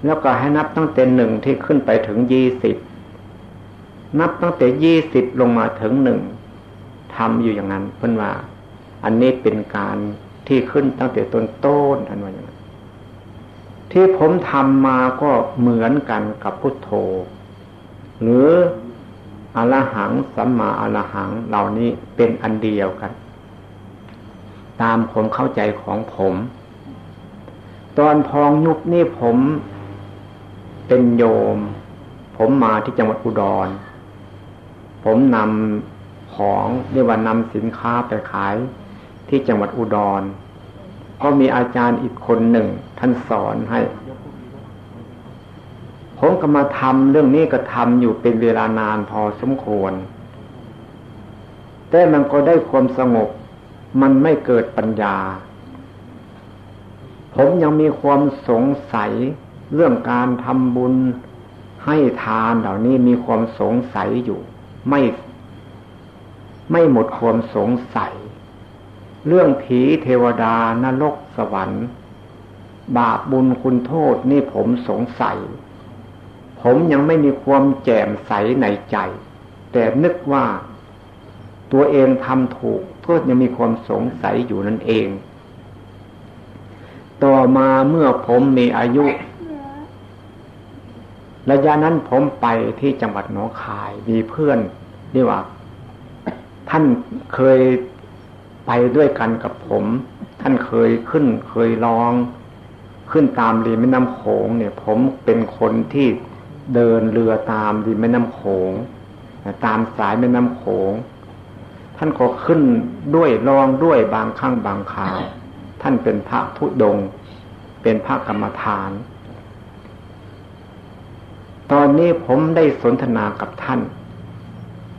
แล้วก็ให้นับตั้งแต่หนึ่งที่ขึ้นไปถึงยี่สิบ นับตั้งแต่ยี่สิบลงมาถึงหนึ่งทำอยู่อย่างนั้นเพื่อนว่า อันนี้เป็นการที่ขึ้นตั้งแต่ต้นต้นท่านว่าอย่างนั้นที่ผมทำมาก็เหมือนกันกับพุทโธ หรืออรหังสัมมาอรหังเหล่านี้เป็นอันเดียวกัน ตามผมเข้าใจของผม ตอนพองยุบนี่ผมเป็นโยม ผมมาที่จังหวัดอุดร ผมนำของเรียกว่านำสินค้าไปขายที่จังหวัดอุดรก็มีอาจารย์อีกคนหนึ่ง ท่านสอนให้ ผมก็มาทำเรื่องนี้ก็ทำอยู่เป็นเวลานานพอสมควร แต่มันก็ได้ความสงบ มันไม่เกิดปัญญา ผมยังมีความสงสัยเรื่องการทำบุญให้ทานเหล่านี้มีความสงสัยอยู่ ไม่ ไม่หมดความสงสัย เรื่องผีเทวดานรกสวรรค์ บาปบุญคุณโทษนี่ผมสงสัย ผมยังไม่มีความแจ่มใสในใจ แต่นึกว่าตัวเองทำถูกก็ยังมีความสงสัยอยู่นั่นเอง ต่อมาเมื่อผมมีอายุ ระยะนั้นผมไปที่จังหวัดหนองคายมีเพื่อนเรียกว่า ท่านเคยไปด้วยกันกับผม ท่านเคยขึ้นเคยลอง ขึ้นตามรีแม่น้ำโขงเนี่ย ผมเป็นคนที่เดินเรือตามดินแม่น้ำโขงตามสายแม่น้ำโขง ท่านก็ขึ้นด้วยลองด้วยบางข้างบางคราว ท่านเป็นพระพุดง เป็นพระกรรมฐาน ตอนนี้ผมได้สนทนากับท่าน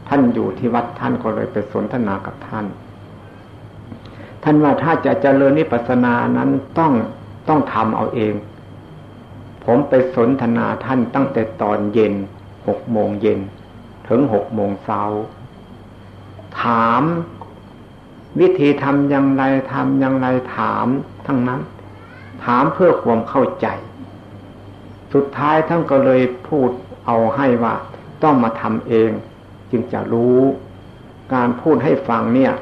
ท่านอยู่ที่วัดท่านก็เลยไปสนทนากับท่าน ท่านว่าถ้าจะเจริญนิพพานานั้นต้องต้องทำเอาเอง ผมไปสนทนาท่านตั้งแต่ตอนเย็นหกโมงเย็น ถึงหกโมงเช้าถามวิธีทำอย่างไรทำอย่างไรถามทั้งนั้น ถามเพื่อความเข้าใจ สุดท้ายท่านก็เลยพูดเอาให้ว่าต้องมาทำเอง จึงจะรู้ การพูดให้ฟังเนี่ย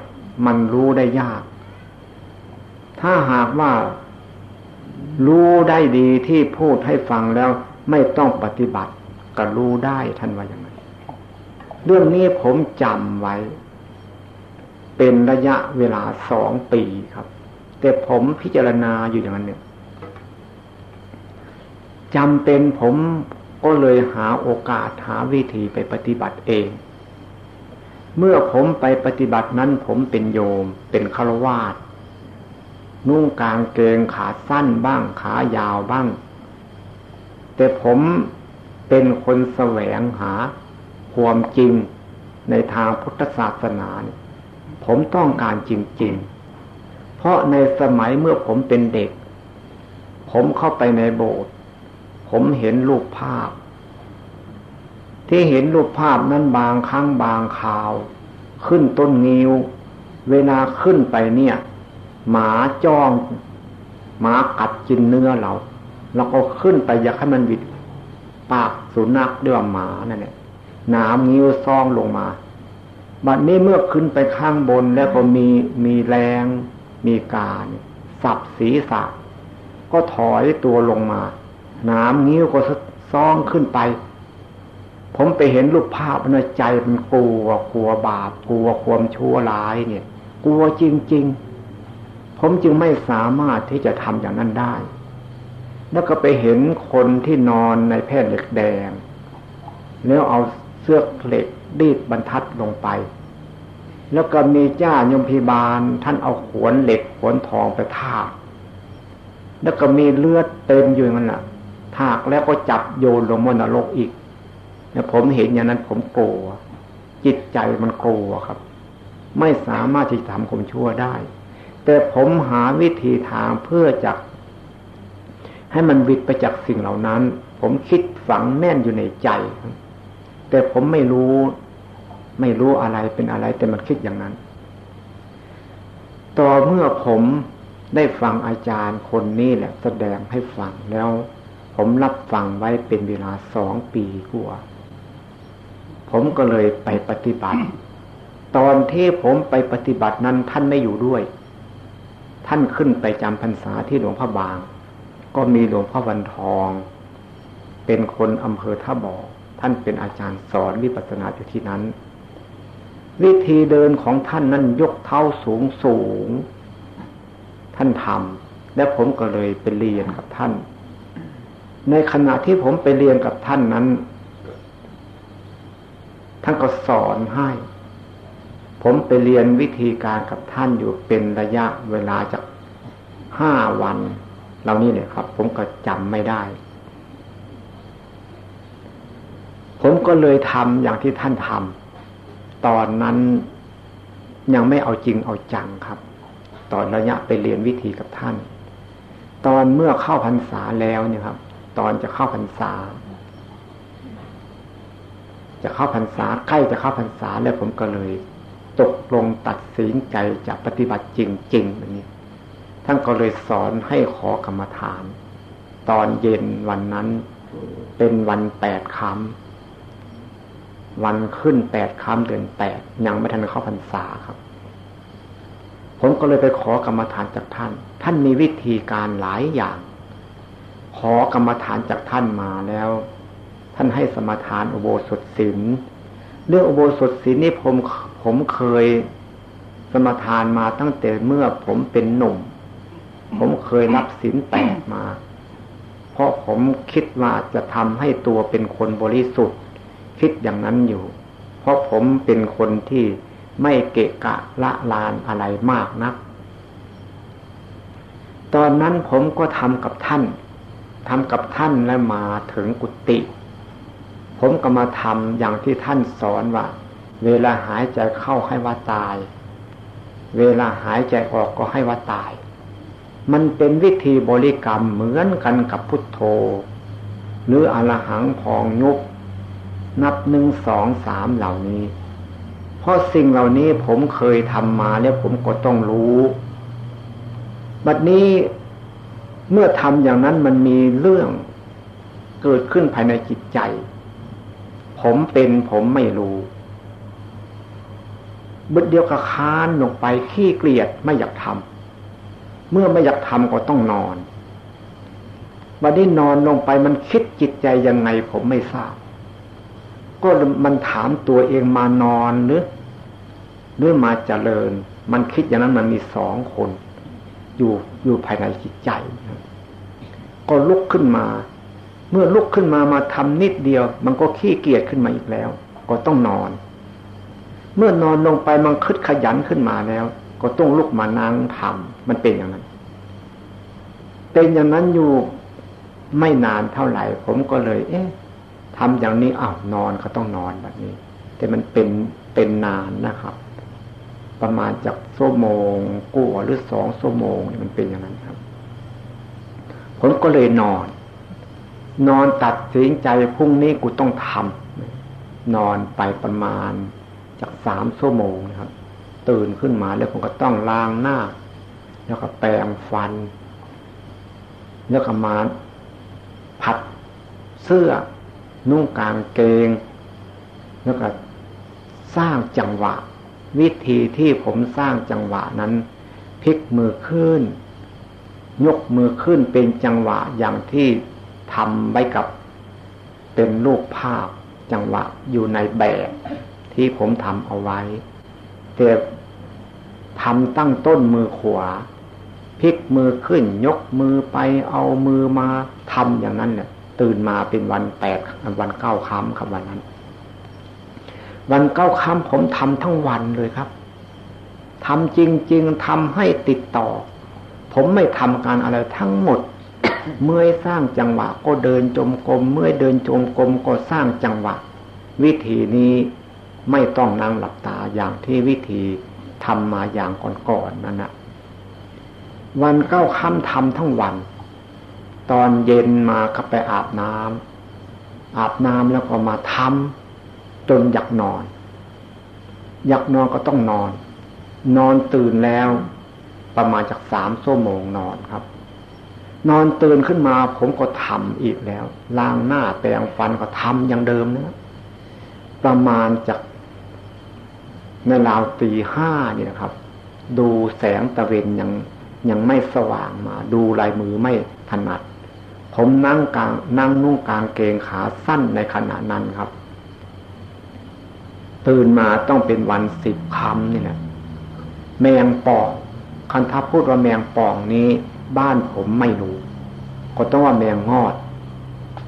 มันรู้ได้ยาก ถ้าหากว่ารู้ได้ดีที่พูดให้ฟังแล้วไม่ต้องปฏิบัติก็รู้ได้ท่านว่าอย่างไรเรื่องนี้ผมจำไว้ เป็นระยะเวลาสองปีครับ แต่ผมพิจารณาอยู่อย่างนั้นเนี่ย จำเป็นผมก็เลยหาโอกาสหาวิธีไปปฏิบัติเอง เมื่อผมไปปฏิบัตินั้นผมเป็นโยมเป็นฆราวาสนุ่งกางเกงขาสั้นบ้างขายาวบ้าง แต่ผมเป็นคนแสวงหาความจริงในทางพุทธศาสนานผมต้องการจริง ๆ เพราะในสมัยเมื่อผมเป็นเด็ก ผมเข้าไปในโบสถ์ ผมเห็นรูปภาพ ที่เห็นรูปภาพนั้นบางครั้งบางคราว ขึ้นต้นงิ้ว เวลาขึ้นไปเนี่ย หมาจ้อง หมากัดกินเนื้อเราเราก็ขึ้นไปอยากให้มันวิดปากสุนัขด้วยหมานั่นแหละน้ำงิ้วซองลงมาบัดนี้เมื่อขึ้นไปข้างบนแล้วก็มีมีแรงมีการสับศีรษะก็ถอยตัวลงมา หน้ำงิ้วก็ซองขึ้นไป ผมไปเห็นรูปภาพในใจมันกลัวกลัวบาปกลัวความชั่วร้ายเนี่ย กลัวจริง ๆ ผมจึงไม่สามารถที่จะทำอย่างนั้นได้ แล้วก็ไปเห็นคนที่นอนในแผ่นเหล็กแดง แล้วเอาเสื้อเหล็กดีดบรรทัดลงไป แล้วก็มีเจ้ายมพิบาลท่านเอาขวนเหล็กขวนทองไปทาแล้วก็มีเลือดเต็มอยู่นั่นแหละ ถากแล้วก็จับโยนลงมนรกอีกเนี่ยผมเห็นอย่างนั้นผมกลัว จิตใจมันกลัวครับ ไม่สามารถที่จะทำความชั่วได้ แต่ผมหาวิธีทางเพื่อจะให้มันวิดไปจากสิ่งเหล่านั้น ผมคิดฝังแน่นอยู่ในใจ แต่ผมไม่รู้ ไม่รู้อะไรเป็นอะไร แต่มันคิดอย่างนั้น ต่อเมื่อผมได้ฟังอาจารย์คนนี้แหละแสดงให้ฟังแล้ว ผมรับฟังไว้เป็นเวลาสองปีกว่า ผมก็เลยไปปฏิบัติ ตอนที่ผมไปปฏิบัตินั้นท่านไม่อยู่ด้วย ท่านขึ้นไปจำพรรษาที่หลวงพ่อบาง ก็มีหลวงพ่อวันทอง เป็นคนอำเภอท่าบ่อท่านเป็นอาจารย์สอนวิปัสสนาอยู่ที่นั้น วิธีเดินของท่านนั้นยกเท้าสูงสูง ท่านทำและผมก็เลยไปเรียนกับท่าน ในขณะที่ผมไปเรียนกับท่านนั้น ท่านก็สอนให้ ผมไปเรียนวิธีการกับท่านอยู่เป็นระยะเวลาจากห้าวันเหล่านี้เลยครับ ผมก็จำไม่ได้ ผมก็เลยทำอย่างที่ท่านทำตอนนั้นยังไม่เอาจริงเอาจังครับ ตอนระยะไปเรียนวิธีกับท่าน ตอนเมื่อเข้าพรรษาแล้วเนี่ยครับ ตอนจะเข้าพรรษา จะเข้าพรรษาใกล้จะเข้าพรรษาแล้วผมก็เลย ตกลงตัดสินใจจะปฏิบัติจริงๆแบบนี้ท่านก็เลยสอนให้ขอกรรมฐาน ตอนเย็นวันนั้นเป็นวันแปดคำวันขึ้นแปดคำเดือนแปดยังไม่ทันเข้าพรรษาครับ ผมก็เลยไปขอกรรมฐานจากท่าน ท่านมีวิธีการหลายอย่าง ขอกรรมฐานจากท่านมาแล้ว ท่านให้สมทานอุโบสถศีลเรื่องอุโบสถศีลนี่ผมผมเคยสมทานมาตั้งแต่เมื่อผมเป็นหนุ่ม ผมเคยรับศีลแปดมา เพราะผมคิดว่าจะทำให้ตัวเป็นคนบริสุทธิ์ คิดอย่างนั้นอยู่ เพราะผมเป็นคนที่ไม่เกะกะละลานอะไรมากนัก ตอนนั้นผมก็ทำกับท่าน ทำกับท่านแล้วมาถึงกุฏิผมก็มาทำอย่างที่ท่านสอนว่า เวลาหายใจเข้าให้ว่าตาย เวลาหายใจออกก็ให้ว่าตาย มันเป็นวิธีบริกรรมเหมือนกันกับพุทโธ หรืออรหังพองยุบนับหนึ่งสองสามเหล่านี้ เพราะสิ่งเหล่านี้ผมเคยทำมาแล้วผมก็ต้องรู้ บัดนี้ เมื่อทำอย่างนั้นมันมีเรื่องเกิดขึ้นภายในจิตใจ ผมเป็นผมไม่รู้บึดเดียวกับค้านลงไปขี้เกลียดไม่อยากทำเมื่อไม่อยากทำก็ต้องนอนวันนี้นอนลงไปมันคิดจิตใจยังไงผมไม่ทราบ ก็มันถามตัวเองมานอนหรือหรือมาเจริญ มันคิดอย่างนั้นมันมีสองคน อยู่อยู่ภายในจิตใจ ก็ลุกขึ้นมา เมื่อลุกขึ้นมามาทำนิดเดียว มันก็ขี้เกียจขึ้นมาอีกแล้ว ก็ต้องนอน เมื่อนอนลงไปมันคึดขยันขึ้นมาแล้ว ก็ต้องลุกมานั่งทำมันเป็นอย่างนั้น เป็นอย่างนั้นอยู่ไม่นานเท่าไหร่ ผมก็เลย เอ๊ะทำอย่างนี้อ้าวนอนก็ต้องนอนแบบนี้ แต่มันเป็นเป็นนานนะครับ ประมาณจากชั่วโมงกู้หรือสองชั่วโมงมันเป็นอย่างนั้นครับ ผมก็เลยนอน นอนตัดสินใจพรุ่งนี้กูต้องทำนอนไปประมาณจากสามชั่วโมงนะครับ ตื่นขึ้นมาแล้วผมก็ต้องล้างหน้า แล้วก็แปรงฟัน แล้วก็มาผัดเสื้อ นุ่งกางเกง แล้วก็สร้างจังหวะ วิธีที่ผมสร้างจังหวะนั้นพลิกมือขึ้น ยกมือขึ้นเป็นจังหวะอย่างที่ทำไว้กับเป็นรูปภาพจังหวะอยู่ในแบบที่ผมทำเอาไว้แต่ทำตั้งต้นมือขวาพลิกมือขึ้น ยกมือไปเอามือมาทำอย่างนั้นเนี่ยตื่นมาเป็นวันแปดวันเก้าค่ำครับวันนั้น วันเก้าค่ำผมทำทั้งวันเลยครับทำจริง ๆทำให้ติดต่อ ผมไม่ทำการอะไรทั้งหมด เมื่อสร้างจังหวะก็เดินจมกรมเมื่อเดินจมกรมก็สร้างจังหวะ วิธีนี้ไม่ต้องนั่งหลับตาอย่างที่วิธีทำมาอย่างก่อนๆนั่นนะวันเก้าค่ำทำทั้งวัน ตอนเย็นมาก็ไปอาบน้ำอาบน้ำแล้วก็มาทำ จนอยากนอน อยากนอนก็ต้องนอน นอนตื่นแล้ว ประมาณจากสามชั่วโมงนอนครับ นอนตื่นขึ้นมา ผมก็ทำอีกแล้วล้างหน้าแปรงฟันก็ทำอย่างเดิมนะประมาณจากในราวตีห้านี่นะครับ ดูแสงตะเวนยังยังไม่สว่างมา ดูลายมือไม่ถนัด ผมนั่งกลางนั่งนุ่งกลางเกงขาสั้นในขณะนั้นครับ ตื่นมาต้องเป็นวันสิบคำนี่แหละแมงป่องคันทับพูดว่าแมงป่องนี้ บ้านผมไม่รู้ก็ต้องว่าแมงงอด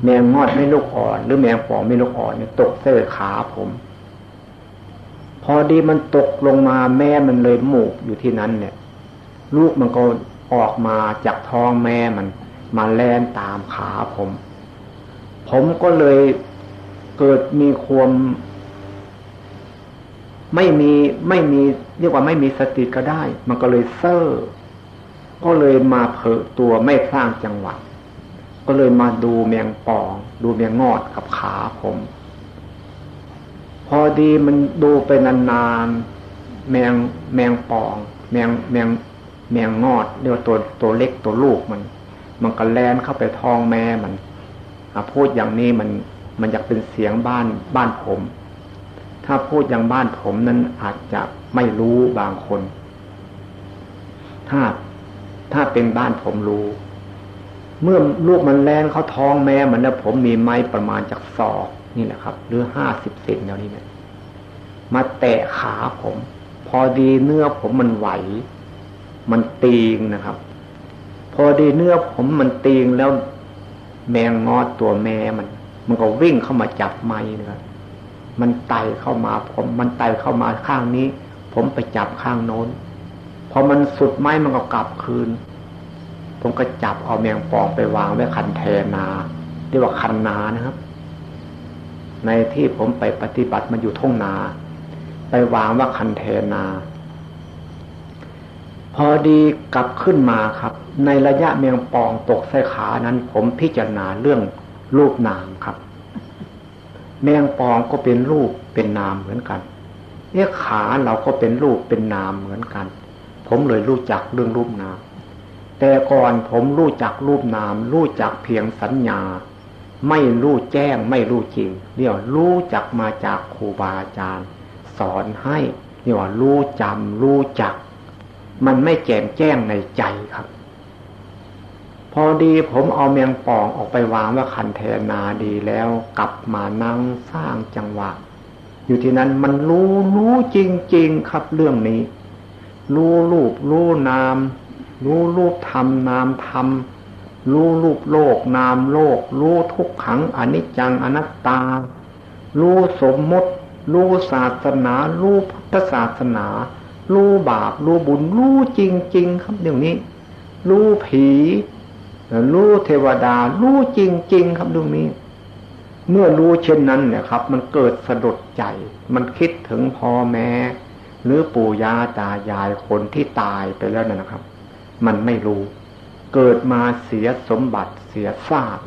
แมงงอดไม่ลูกอ่อน หรือแมงป่องไม่ลูกอ่อนเนี่ยตกเส้ขาผม พอดีมันตกลงมาแม่มันเลยหมูกอยู่ที่นั้นเนี่ย ลูกมันก็ออกมาจากท้องแม่มันมาแล่นตามขาผม ผมก็เลยเกิดมีความ ไม่มีไม่มีเรียกว่าไม่มีสติก็ได้ มันก็เลยเซ่อก็เลยมาเผลอตัวไม่สร้างจังหวะก็เลยมาดูแมงป่อง ดูแมงงอดกับขาผม พอดีมันดูไปนานๆแมงแมงป่อง แมงแมงแมงงอดเรียกว่าตัวตัวเล็กตัวลูกมัน มันก็แลนเข้าไปท้องแม่มันพูดอย่างนี้มันมันอยากเป็นเสียงบ้านบ้านผม ถ้าพูดอย่างบ้านผมนั้นอาจจะไม่รู้บางคน ถ้าถ้าเป็นบ้านผมรู้ เมื่อลูกมันแลนเขาท้องแม่มันแล้วผมมีไม้ประมาณจากศอกนี่แหละครับ หรือห้าสิบเซนแนวนี้เนี่ยมาแตะขาผม พอดีเนื้อผมมันไหว มันตีงนะครับ พอดีเนื้อผมมันตีงแล้วแมงงอดตัวแม่มัน มันก็วิ่งเข้ามาจับไม้นะครับ มันไต่เข้ามาผมมันไต่เข้ามาข้างนี้ ผมไปจับข้างโน้นพอมันสุดไม้มันก็กลับคืน ผมก็จับเอาแมงปองไปวางไว้คันแทนาเรียกว่าคันนานะครับ ในที่ผมไปปฏิบัติมาอยู่ทุ่งนา ไปวางว่าคันเทนา พอดีกลับขึ้นมาครับ ในระยะเมียงปองตกใส่ขานั้น ผมพิจารณาเรื่องรูปนามครับ แมงปองก็เป็นรูปเป็นนามเหมือนกันเนี่ยขาเราก็เป็นรูปเป็นนามเหมือนกัน ผมเลยรู้จักเรื่องรูปนาม แต่ก่อนผมรู้จักรูปนาม รู้จักเพียงสัญญา ไม่รู้แจ้งไม่รู้จริงเรียกรู้จักมาจากครูบาอาจารย์ สอนให้เรียกว่ารู้จำรู้จัก มันไม่แจ่มแจ้งในใจครับ พอดีผมเอาเมียงป่องออกไปวางว่าคันเทนาดีแล้วกลับมานั่งสร้างจังหวะ อยู่ที่นั้นมันรู้รู้จริง ๆ ครับเรื่องนี้ รู้รูปรู้นาม รู้รูปธรรมนามธรรมรู้รูปโลกนามโลก รู้ทุกขังอนิจจังอนัตตา รู้สมมติ รู้ศาสนา รู้พุทธศาสนา รู้บาป รู้บุญ รู้จริง ๆ ครับเดี๋ยวนี้ รู้ผี รู้เทวดา รู้จริง ๆ ครับเรื่องนี้ เมื่อรู้เช่นนั้นเนี่ยครับ มันเกิดสะดุดใจ มันคิดถึงพ่อแม่ หรือปู่ย่าตายายคนที่ตายไปแล้วนะครับ มันไม่รู้ เกิดมาเสียสมบัติเสียซาก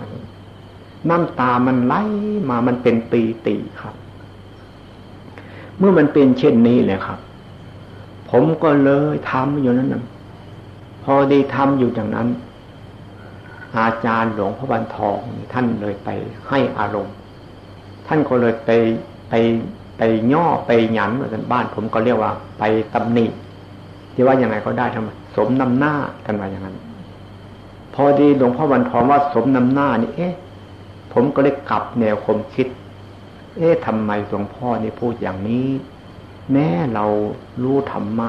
น้ำตามันไหลมามันเป็นปีติครับ เมื่อมันเป็นเช่นนี้เลยครับ ผมก็เลยทำอยู่นั้นนะพอได้ทำอยู่อย่างนั้น อาจารย์หลวงพระบันทองท่านเลยไปให้อารมณ์ ท่านก็เลยไปไปไปย่อไปหยันเหมือนบ้าน ผมก็เรียกว่าไปตำหนิที่ว่ายังไงก็ได้ทำสมนำหน้ากันมาอย่างนั้น พอดีหลวงพ่อวันทองว่าสมนำหน้านี่เอ๊ะผมก็เลยกลับแนวคมคิด เอ๊ะทำไมหลวงพ่อนี่พูดอย่างนี้ แม้เรารู้ธรรมะ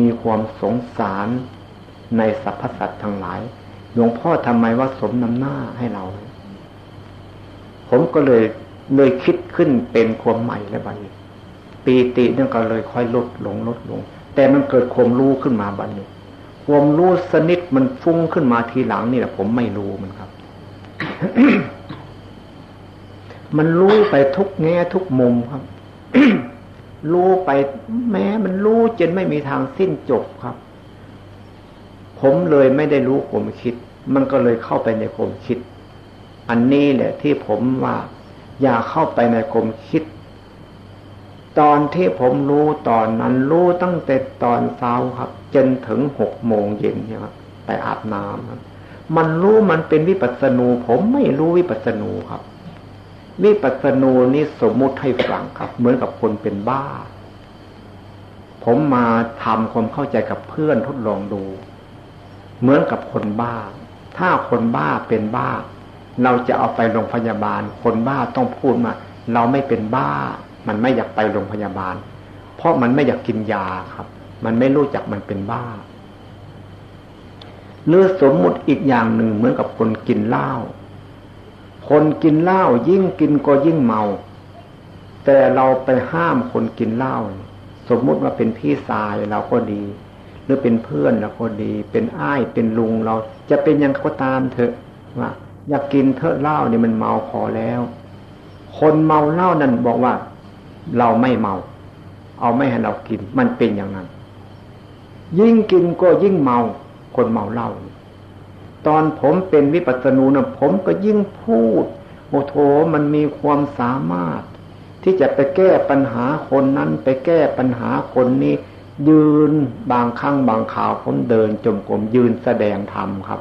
มีความสงสารในสรรพสัตว์ทั้งหลาย หลวงพ่อทำไมว่าสมนำหน้าให้เรา ผมก็เลยเลยคิดขึ้นเป็นความใหม่แล้วไปปีตินั่นก็เลยค่อยลดลงลดลง แต่มันเกิดความรู้ขึ้นมาบัดนี้ความรู้สนิทมันฟุ้งขึ้นมาทีหลังนี่แหละผมไม่รู้มันครับ มันรู้ไปทุกแง่ทุกมุมครับ รู้ไปแม้มันรู้จนไม่มีทางสิ้นจบครับ ผมเลยไม่ได้รู้ผมคิด มันก็เลยเข้าไปในผมคิด อันนี้แหละที่ผมว่า อย่าเข้าไปในผมคิด ตอนที่ผมรู้ตอนนั้นรู้ตั้งแต่ตอนเช้าครับ จนถึงหกโมงเย็นใช่ไหมไปอาบน้ำมันรู้มันเป็นวิปัสสนูผมไม่รู้วิปัสสนูครับ วิปัสสนูนี้สมมุติให้ฟังครับ เหมือนกับคนเป็นบ้า ผมมาทำความเข้าใจกับเพื่อนทดลองดู เหมือนกับคนบ้า ถ้าคนบ้าเป็นบ้า เราจะเอาไปโรงพยาบาล คนบ้าต้องพูดมา เราไม่เป็นบ้า มันไม่อยากไปโรงพยาบาล เพราะมันไม่อยากกินยาครับ มันไม่รู้จักมันเป็นบ้าหรือสมมุติอีกอย่างหนึ่งเหมือนกับคนกินเหล้า คนกินเหล้ายิ่งกินก็ยิ่งเมา แต่เราไปห้ามคนกินเหล้า สมมุติว่าเป็นพี่ชายเราก็ดี หรือเป็นเพื่อนเราก็ดี เป็นอ้ายเป็นลุงเรา จะเป็นยังก็ตามเถอะว่าอยากกินเถอะเหล้าเนี่ยมันเมาพอแล้ว คนเมาเหล้านั่นบอกว่า เราไม่เมา เอาไม่ให้เรากิน มันเป็นอย่างนั้น ยิ่งกินก็ยิ่งเมา คนเมาเหล้าตอนผมเป็นวิปัสสนูนะผมก็ยิ่งพูดโอ้โถมันมีความสามารถ ที่จะไปแก้ปัญหาคนนั้น ไปแก้ปัญหาคนนี้ ยืนบางครั้งบางข่าวผมเดินจมกรมยืนแสดงธรรมครับ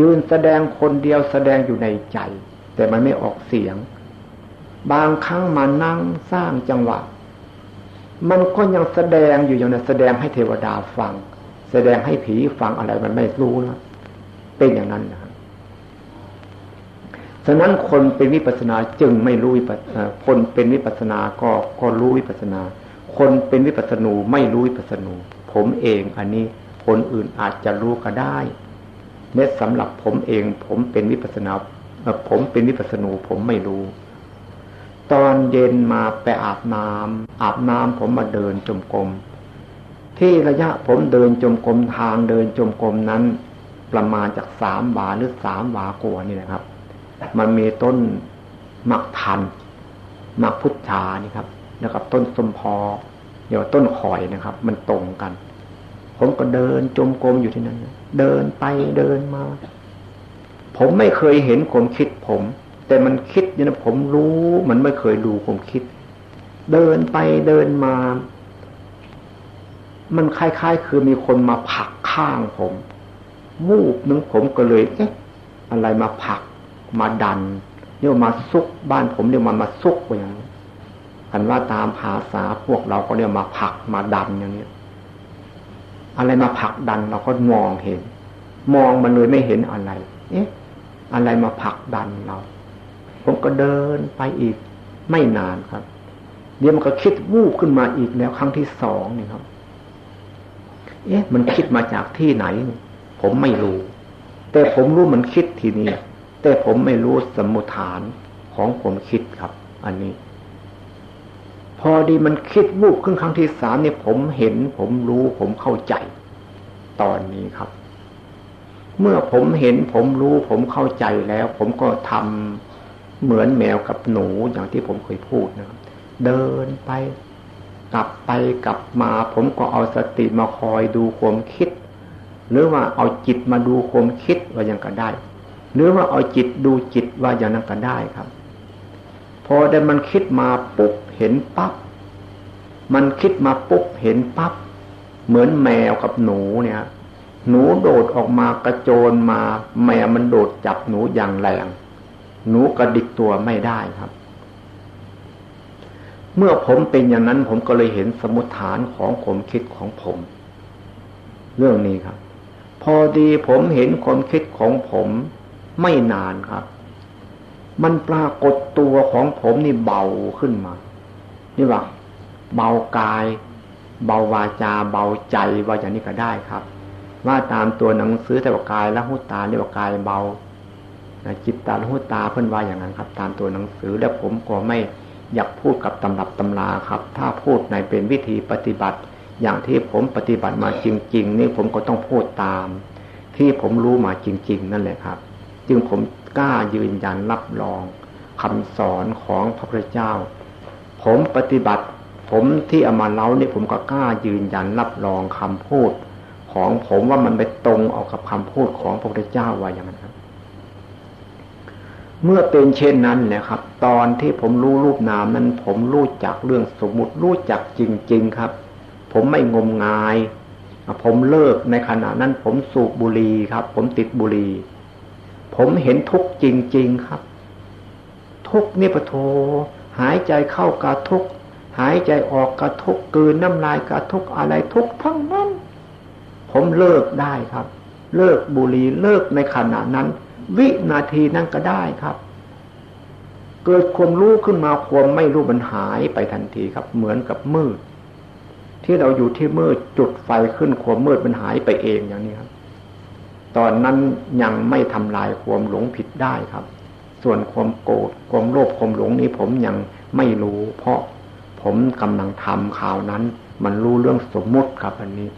ยืนแสดงคนเดียวแสดงอยู่ในใจ แต่มันไม่ออกเสียง บางครั้งมานั่งสร้างจังหวะ มันก็ยังแสดงอยู่อย่างนั้นแสดงให้เทวดาฟัง แสดงให้ผีฟังอะไรมันไม่รู้แล้วเป็นอย่างนั้นนะฉะนั้นคนเป็นวิปัสนาจึงไม่รู้วิปัสคนเป็นวิปัสนาก็ก็รู้วิปัสนา คนเป็นวิปัสนูไม่รู้วิปัสนู ผมเองอันนี้คนอื่นอาจจะรู้ก็ได้เน็สำหรับผมเอง ผมเป็นวิปัสนาผมเป็นวิปัสนูผมไม่รู้ ตอนเย็นมาไปอาบน้ำอาบน้ำผมมาเดินจมกรมที่ระยะผมเดินจมกรมทางเดินจมกรมนั้น ประมาณจากสามบาหรือสามวากว่านี่นะครับ มันมีต้นหมักทันหมักพุทธานี่ครับ แล้วกับ ต้นสมพอเดี๋ยวต้นข่อยนะครับ มันตรงกัน ผมก็เดินจมกรมอยู่ที่นั้น เดินไปเดินมา ผมไม่เคยเห็นความคิดผม แต่มันคิดเนี่ยนะผมรู้มันไม่เคยดูผมคิด เดินไปเดินมา มันคล้ายๆ คือมีคนมาผลักข้างผมวูบนึงผมก็เลยเอ๊ะอะไรมาผลักมาดันเรียกมาซุกบ้านผมเรียกมามาซุกอย่าง อันว่าตามภาษาพวกเราก็เรียกมาผลักมาดันอย่างนี้อะไรมาผลักดันเราก็มองเห็น มองมันเลยไม่เห็นอะไร เอ๊ะ อะไรมาผลักดันเรา ผมก็เดินไปอีก ไม่นานครับ เดี๋ยวมันก็คิดวูบขึ้นมาอีกแล้วครั้งที่สองนี่ครับ เอ๊ะ มันคิดมาจากที่ไหน ผมไม่รู้ แต่ผมรู้มันคิดทีนี้แต่ผมไม่รู้สมุฐานของผมคิดครับ อันนี้ พอดีมันคิดวูบขึ้นครั้งที่สามเนี่ยผมเห็น ผมรู้ผมเข้าใจ ตอนนี้ครับ เมื่อผมเห็น ผมรู้ ผมเข้าใจแล้ว ผมก็ทำเหมือนแมวกับหนูอย่างที่ผมเคยพูดนะครับ เดินไป กลับไปกลับมา ผมก็เอาสติมาคอยดูความคิด หรือว่าเอาจิตมาดูความคิดว่าอย่างก็ได้ หรือว่าเอาจิตดูจิตว่าอย่างนั้นก็ได้ครับ พอได้มันคิดมาปุ๊บ เห็นปั๊บมันคิดมาปุ๊บเห็นปั๊บเหมือนแมวกับหนูเนี่ย หนูโดดออกมากระโจนมา แมวมันโดดจับหนูอย่างแรง หนูกระดิกตัวไม่ได้ครับ เมื่อผมเป็นอย่างนั้นผมก็เลยเห็นสมุทฐานของผมคิดของผม เรื่องนี้ครับ พอดีผมเห็นความคิดของผมไม่นานครับ มันปรากฏตัวของผมนี่เบาขึ้นมา นี่ว่าเบากาย เบาวาจา เบาใจว่าอย่างนี้ก็ได้ครับ ว่าตามตัวหนังสือแต่ว่ากายและหุตาเรียกว่ากายเบาจิตตาลุตาเพื่อนว่าอย่างนั้นครับ ตามตัวหนังสือแล้วผมก็ไม่อยากพูดกับตำรับตำราครับ ถ้าพูดในเป็นวิธีปฏิบัติ อย่างที่ผมปฏิบัติมาจริง ๆ นี่ผมก็ต้องพูดตาม ที่ผมรู้มาจริง ๆ นั่นแหละครับ จึงผมกล้ายืนยันรับรองคำสอนของพระพุทธเจ้า ผมปฏิบัติ ผมที่เอามาเล่านี่ผมก็กล้ายืนยันรับรองคำพูด ของผมว่ามันไปตรงเอากับคำพูดของพระพุทธเจ้าว่าอย่างนั้นครับ เมื่อเป็นเช่นนั้นแหละครับ ตอนที่ผมรู้รูปนามนั้น ผมรู้จักเรื่องสมมุติรู้จักจริง ๆครับ ผมไม่งมงายผมเลิกในขณะนั้น ผมสูบบุหรี่ครับ ผมติดบุหรี่ผมเห็นทุกจริง ๆ ครับ ทุกนี่ปะโท หายใจเข้ากระทุกหายใจออกกระทุกกืนน้ำลายกระทุกอะไรทุกทั้งนั้น ผมเลิกได้ครับ เลิกบุหรี่เลิกในขณะนั้น วินาทีนั้นก็ได้ครับ เกิดความรู้ขึ้นมาความไม่รู้มันหายไปทันทีครับ เหมือนกับมืด ที่เราอยู่ที่มืดจุดไฟขึ้นความมืดมันหายไปเองอย่างนี้ครับ ตอนนั้นยังไม่ทำลายความหลงผิดได้ครับ ส่วนความโกรธความโลภความหลงนี้ผมยังไม่รู้ เพราะผมกำลังทำข่าวนั้น มันรู้เรื่องสมมุติครับอันนี้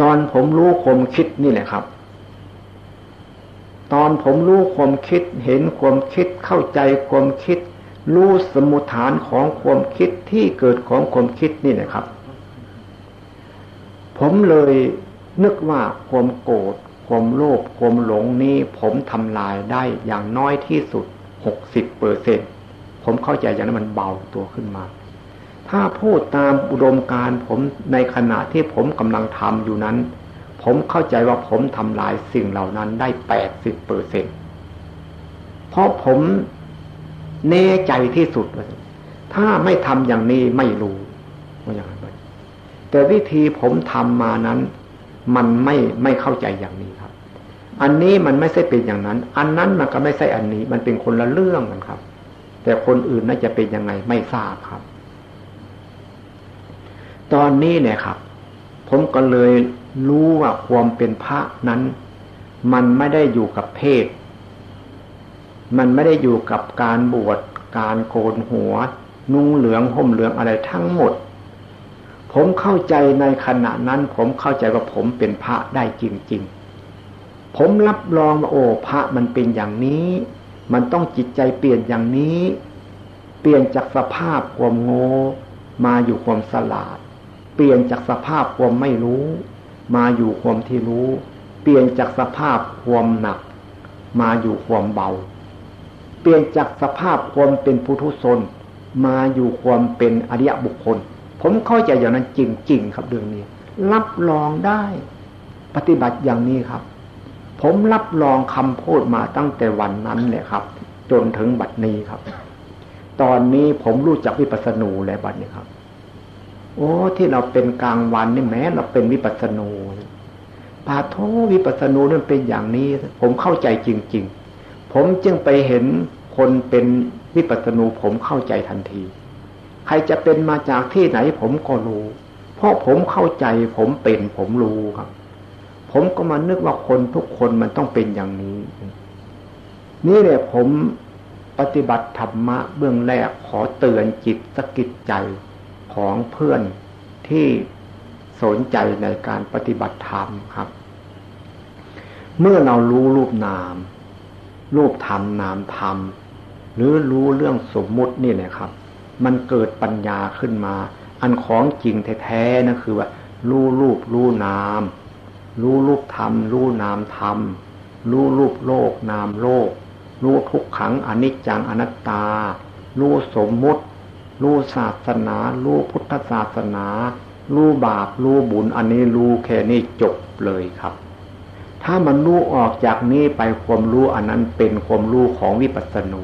ตอนผมรู้ความคิดนี่แหละครับ ตอนผมรู้ความคิดเห็นความคิดเข้าใจความคิด รู้สมุทฐานของความคิดที่เกิดของความคิดนี่นะครับ ผมเลยนึกว่าความโกรธ ความโลภความหลงนี้ผมทำลายได้อย่างน้อยที่สุดหกสิบเปอร์เซ็นผมเข้าใจอย่างนั้นมันเบาตัวขึ้นมา ถ้าพูดตามอุดมการผมในขณะที่ผมกำลังทำอยู่นั้น ผมเข้าใจว่าผมทำลายสิ่งเหล่านั้นได้แปดสิบเปอร์เซ็นเพราะผมแน่ใจที่สุดว่าถ้าไม่ทำอย่างนี้ไม่รู้ว่าอย่างไรแต่วิธีผมทำมานั้น มันไม่ไม่เข้าใจอย่างนี้ อันนี้มันไม่ใช่เป็นอย่างนั้น อันนั้นมันก็ไม่ใช่อันนี้ มันเป็นคนละเรื่องกันครับ แต่คนอื่นน่าจะเป็นยังไงไม่ทราบครับ ตอนนี้เนี่ยครับ ผมก็เลยรู้ว่าความเป็นพระนั้น มันไม่ได้อยู่กับเพศ มันไม่ได้อยู่กับการบวชการโกนหัว นุ่งเหลืองห่มเหลืองอะไรทั้งหมด ผมเข้าใจในขณะนั้น ผมเข้าใจว่าผมเป็นพระได้จริง ๆ ผมรับรองว่าโอ้พระมันเป็นอย่างนี้ มันต้องจิตใจเปลี่ยนอย่างนี้ เปลี่ยนจากสภาพความโง่มาอยู่ความสลาด เปลี่ยนจากสภาพความไม่รู้ มาอยู่ความที่รู้ เปลี่ยนจากสภาพความหนัก มาอยู่ความเบา เปลี่ยนจากสภาพความเป็นพุทุชนมาอยู่ความเป็นอริยบุคคล ผมเข้าใจอย่างนั้นจริงๆครับเรื่องนี้ รับรองได้ ปฏิบัติอย่างนี้ครับ ผมรับรองคำพูดมาตั้งแต่วันนั้นเลยครับ จนถึงบัดนี้ครับ ตอนนี้ผมรู้จักวิปัสสนูแล้วบัดนี้ครับ โอ้ ที่เราเป็นกลางวันนี่แม้ เราเป็นวิปัสสนูปาโทวิปัสสนูนั่นเป็นอย่างนี้ ผมเข้าใจจริง ๆ ผมจึงไปเห็นคนเป็นวิปัสสนูผมเข้าใจทันที ใครจะเป็นมาจากที่ไหนผมก็รู้ เพราะผมเข้าใจผมเป็นผมรู้ครับ ผมก็มานึกว่าคนทุกคนมันต้องเป็นอย่างนี้ นี่แหละผมปฏิบัติธรรมะเบื้องแรกขอเตือนจิตสกิดใจของเพื่อนที่สนใจในการปฏิบัติธรรมครับ เมื่อเรารู้รูปนาม รูปธรรมนามธรรม หรือรู้เรื่องสมมุตินี่แหละครับ มันเกิดปัญญาขึ้นมา อันของจริงแท้ๆนะคือว่า รู้รูปรู้นาม รู้รูปธรรม รู้นามธรรม รู้รูปโลก นามโลก รู้ทุกขังอนิจจังอนัตตา รู้สมมุติ รู้ศาสนา รู้พุทธศาสนา รู้บาป รู้บุญ อันนี้รู้แค่นี้จบเลยครับ ถ้ามันรู้ออกจากนี้ไปความรู้อันนั้นเป็นความรู้ของวิปัสสนู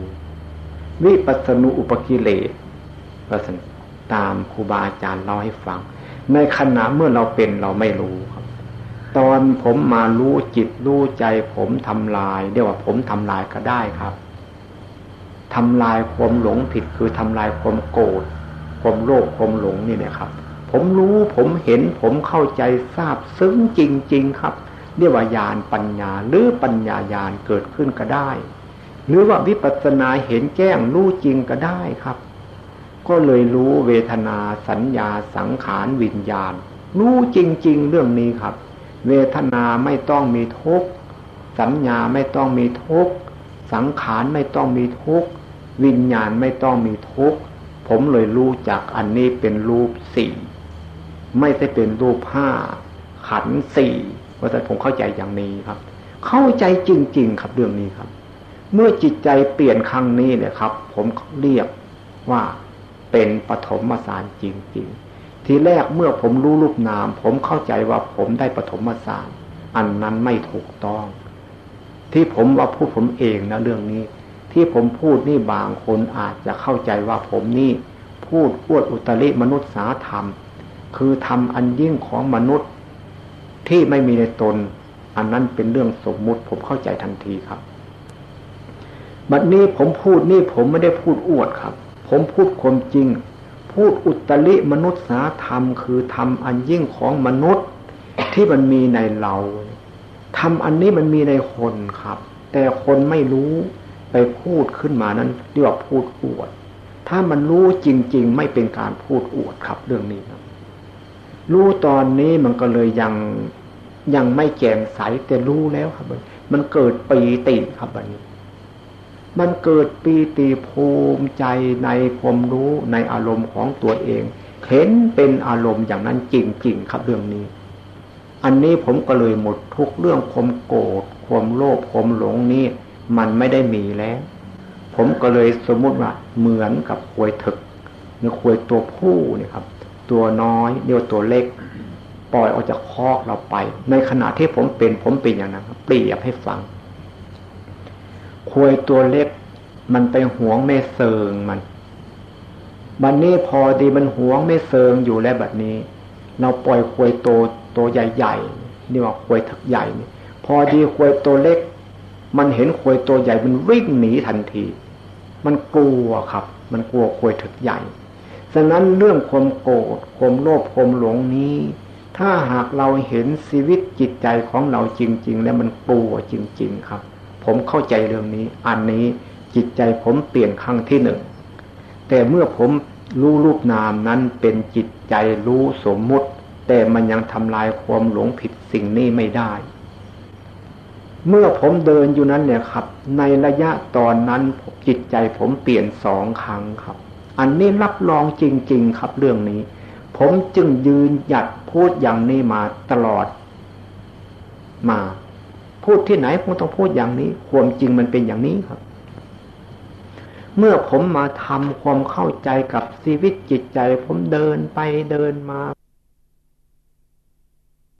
วิปัสสนูอุปกิเลสตามครูบาอาจารย์เล่าให้ฟัง ในขณะเมื่อเราเป็นเราไม่รู้ ตอนผมมารู้จิตรู้ใจ ผมทำลายเรียกว่าผมทำลายก็ได้ครับทำลายความหลงผิดคือทำลายความโกรธความโลภความหลงนี่นะครับ ผมรู้ผมเห็นผมเข้าใจทราบซึ้งจริง ๆ ครับ เรียกว่าญาณปัญญาหรือปัญญาญาณเกิดขึ้นก็ได้ หรือว่าวิปัสสนาเห็นแจ้งรู้จริงก็ได้ครับ ก็เลยรู้เวทนาสัญญาสังขารวิญญาณ รู้จริง ๆ เรื่องนี้ครับ เวทนาไม่ต้องมีทุกข์สัญญาไม่ต้องมีทุกข์สังขารไม่ต้องมีทุกข์วิญญาณไม่ต้องมีทุกข์ผมเลยรู้จักอันนี้เป็นรูปสี่ไม่ได้เป็นรูปห้าขันสี่ว่าแต่ผมเข้าใจอย่างนี้ครับ เข้าใจจริง ๆ ครับเรื่องนี้ครับ เมื่อจิตใจเปลี่ยนครั้งนี้เนี่ยครับ ผมเรียกว่าเป็นปฐมฌานจริง ๆ ทีแรกเมื่อผมรู้รูปนาม ผมเข้าใจว่าผมได้ปฐมฌานอันนั้นไม่ถูกต้อง ที่ผมว่าพูดผมเองนะเรื่องนี้ ที่ผมพูดนี่บางคนอาจจะเข้าใจว่าผมนี่ พูดอวดอุตริมนุษยสาธรรม คือทำอันยิ่งของมนุษย์ที่ไม่มีในตน อันนั้นเป็นเรื่องสมมุติ ผมเข้าใจทันทีครับ บัดนี้ผมพูดนี่ผมไม่ได้พูดอวดครับ ผมพูดความจริง พูดอุตริมนุษยสาธรรม คือทำอันยิ่งของมนุษย์ที่มันมีในเราทำอันนี้มันมีในคนครับ แต่คนไม่รู้ไปพูดขึ้นมานั้นเรียกว่าพูดอวด ถ้ามันรู้จริง ๆ ไม่เป็นการพูดอวดครับเรื่องนี้ครับรู้ตอนนี้มันก็เลยยังยังไม่แจ่มใสแต่รู้แล้วครับ มันเกิดปีติครับบันนี้ มันเกิดปีติภูมิใจในความรู้ในอารมณ์ของตัวเอง เห็นเป็นอารมณ์อย่างนั้นจริง ๆ ครับเรื่องนี้ อันนี้ผมก็เลยหมดทุกเรื่องความโกรธความโลภความหลงนี้มันไม่ได้มีแล้ว ผมก็เลยสมมุติว่าเหมือนกับควยถึกหรือควยตัวผู้เนี่ยครับ ตัวน้อยเรียวตัวเล็ก ปล่อยออกจากคอกเราไป ในขณะที่ผมเป็นผมเป็นอย่างนั้นครับเปรียบให้ฟัง ควยตัวเล็ก มันไปหวงแม่เซิงมัน บัดนนี้พอดีมันหวงแม่เซิงอยู่แล้วแบบนี้ เราปล่อยควยโตโตใหญ่ๆนี่ว่าควยถักใหญ่นี่พอดีควยตัวเล็ก มันเห็นควยตัวใหญ่มันวิ่งหนีทันที มันกลัวครับ มันกลัวควยถึกใหญ่ฉะนั้นเรื่องความโกรธความโลภความหลงนี้ ถ้าหากเราเห็นชีวิตจิตใจของเราจริง ๆ แล้วมันกลัวจริง ๆ ครับ ผมเข้าใจเรื่องนี้ อันนี้จิตใจผมเปลี่ยนครั้งที่หนึ่ง แต่เมื่อผมรู้รูปนามนั้นเป็นจิตใจรู้สมมุติ แต่มันยังทำลายความหลงผิดสิ่งนี้ไม่ได้ เมื่อผมเดินอยู่นั้นเนี่ยครับ ในระยะตอนนั้นจิตใจผมเปลี่ยนสองครั้งครับ อันนี้รับรองจริง ๆ ครับเรื่องนี้ ผมจึงยืนหยัดพูดอย่างนี้มาตลอดมา พูดที่ไหนผมต้องพูดอย่างนี้ ความจริงมันเป็นอย่างนี้ครับ เมื่อผมมาทำความเข้าใจกับชีวิตจิตใจ ผมเดินไปเดินมา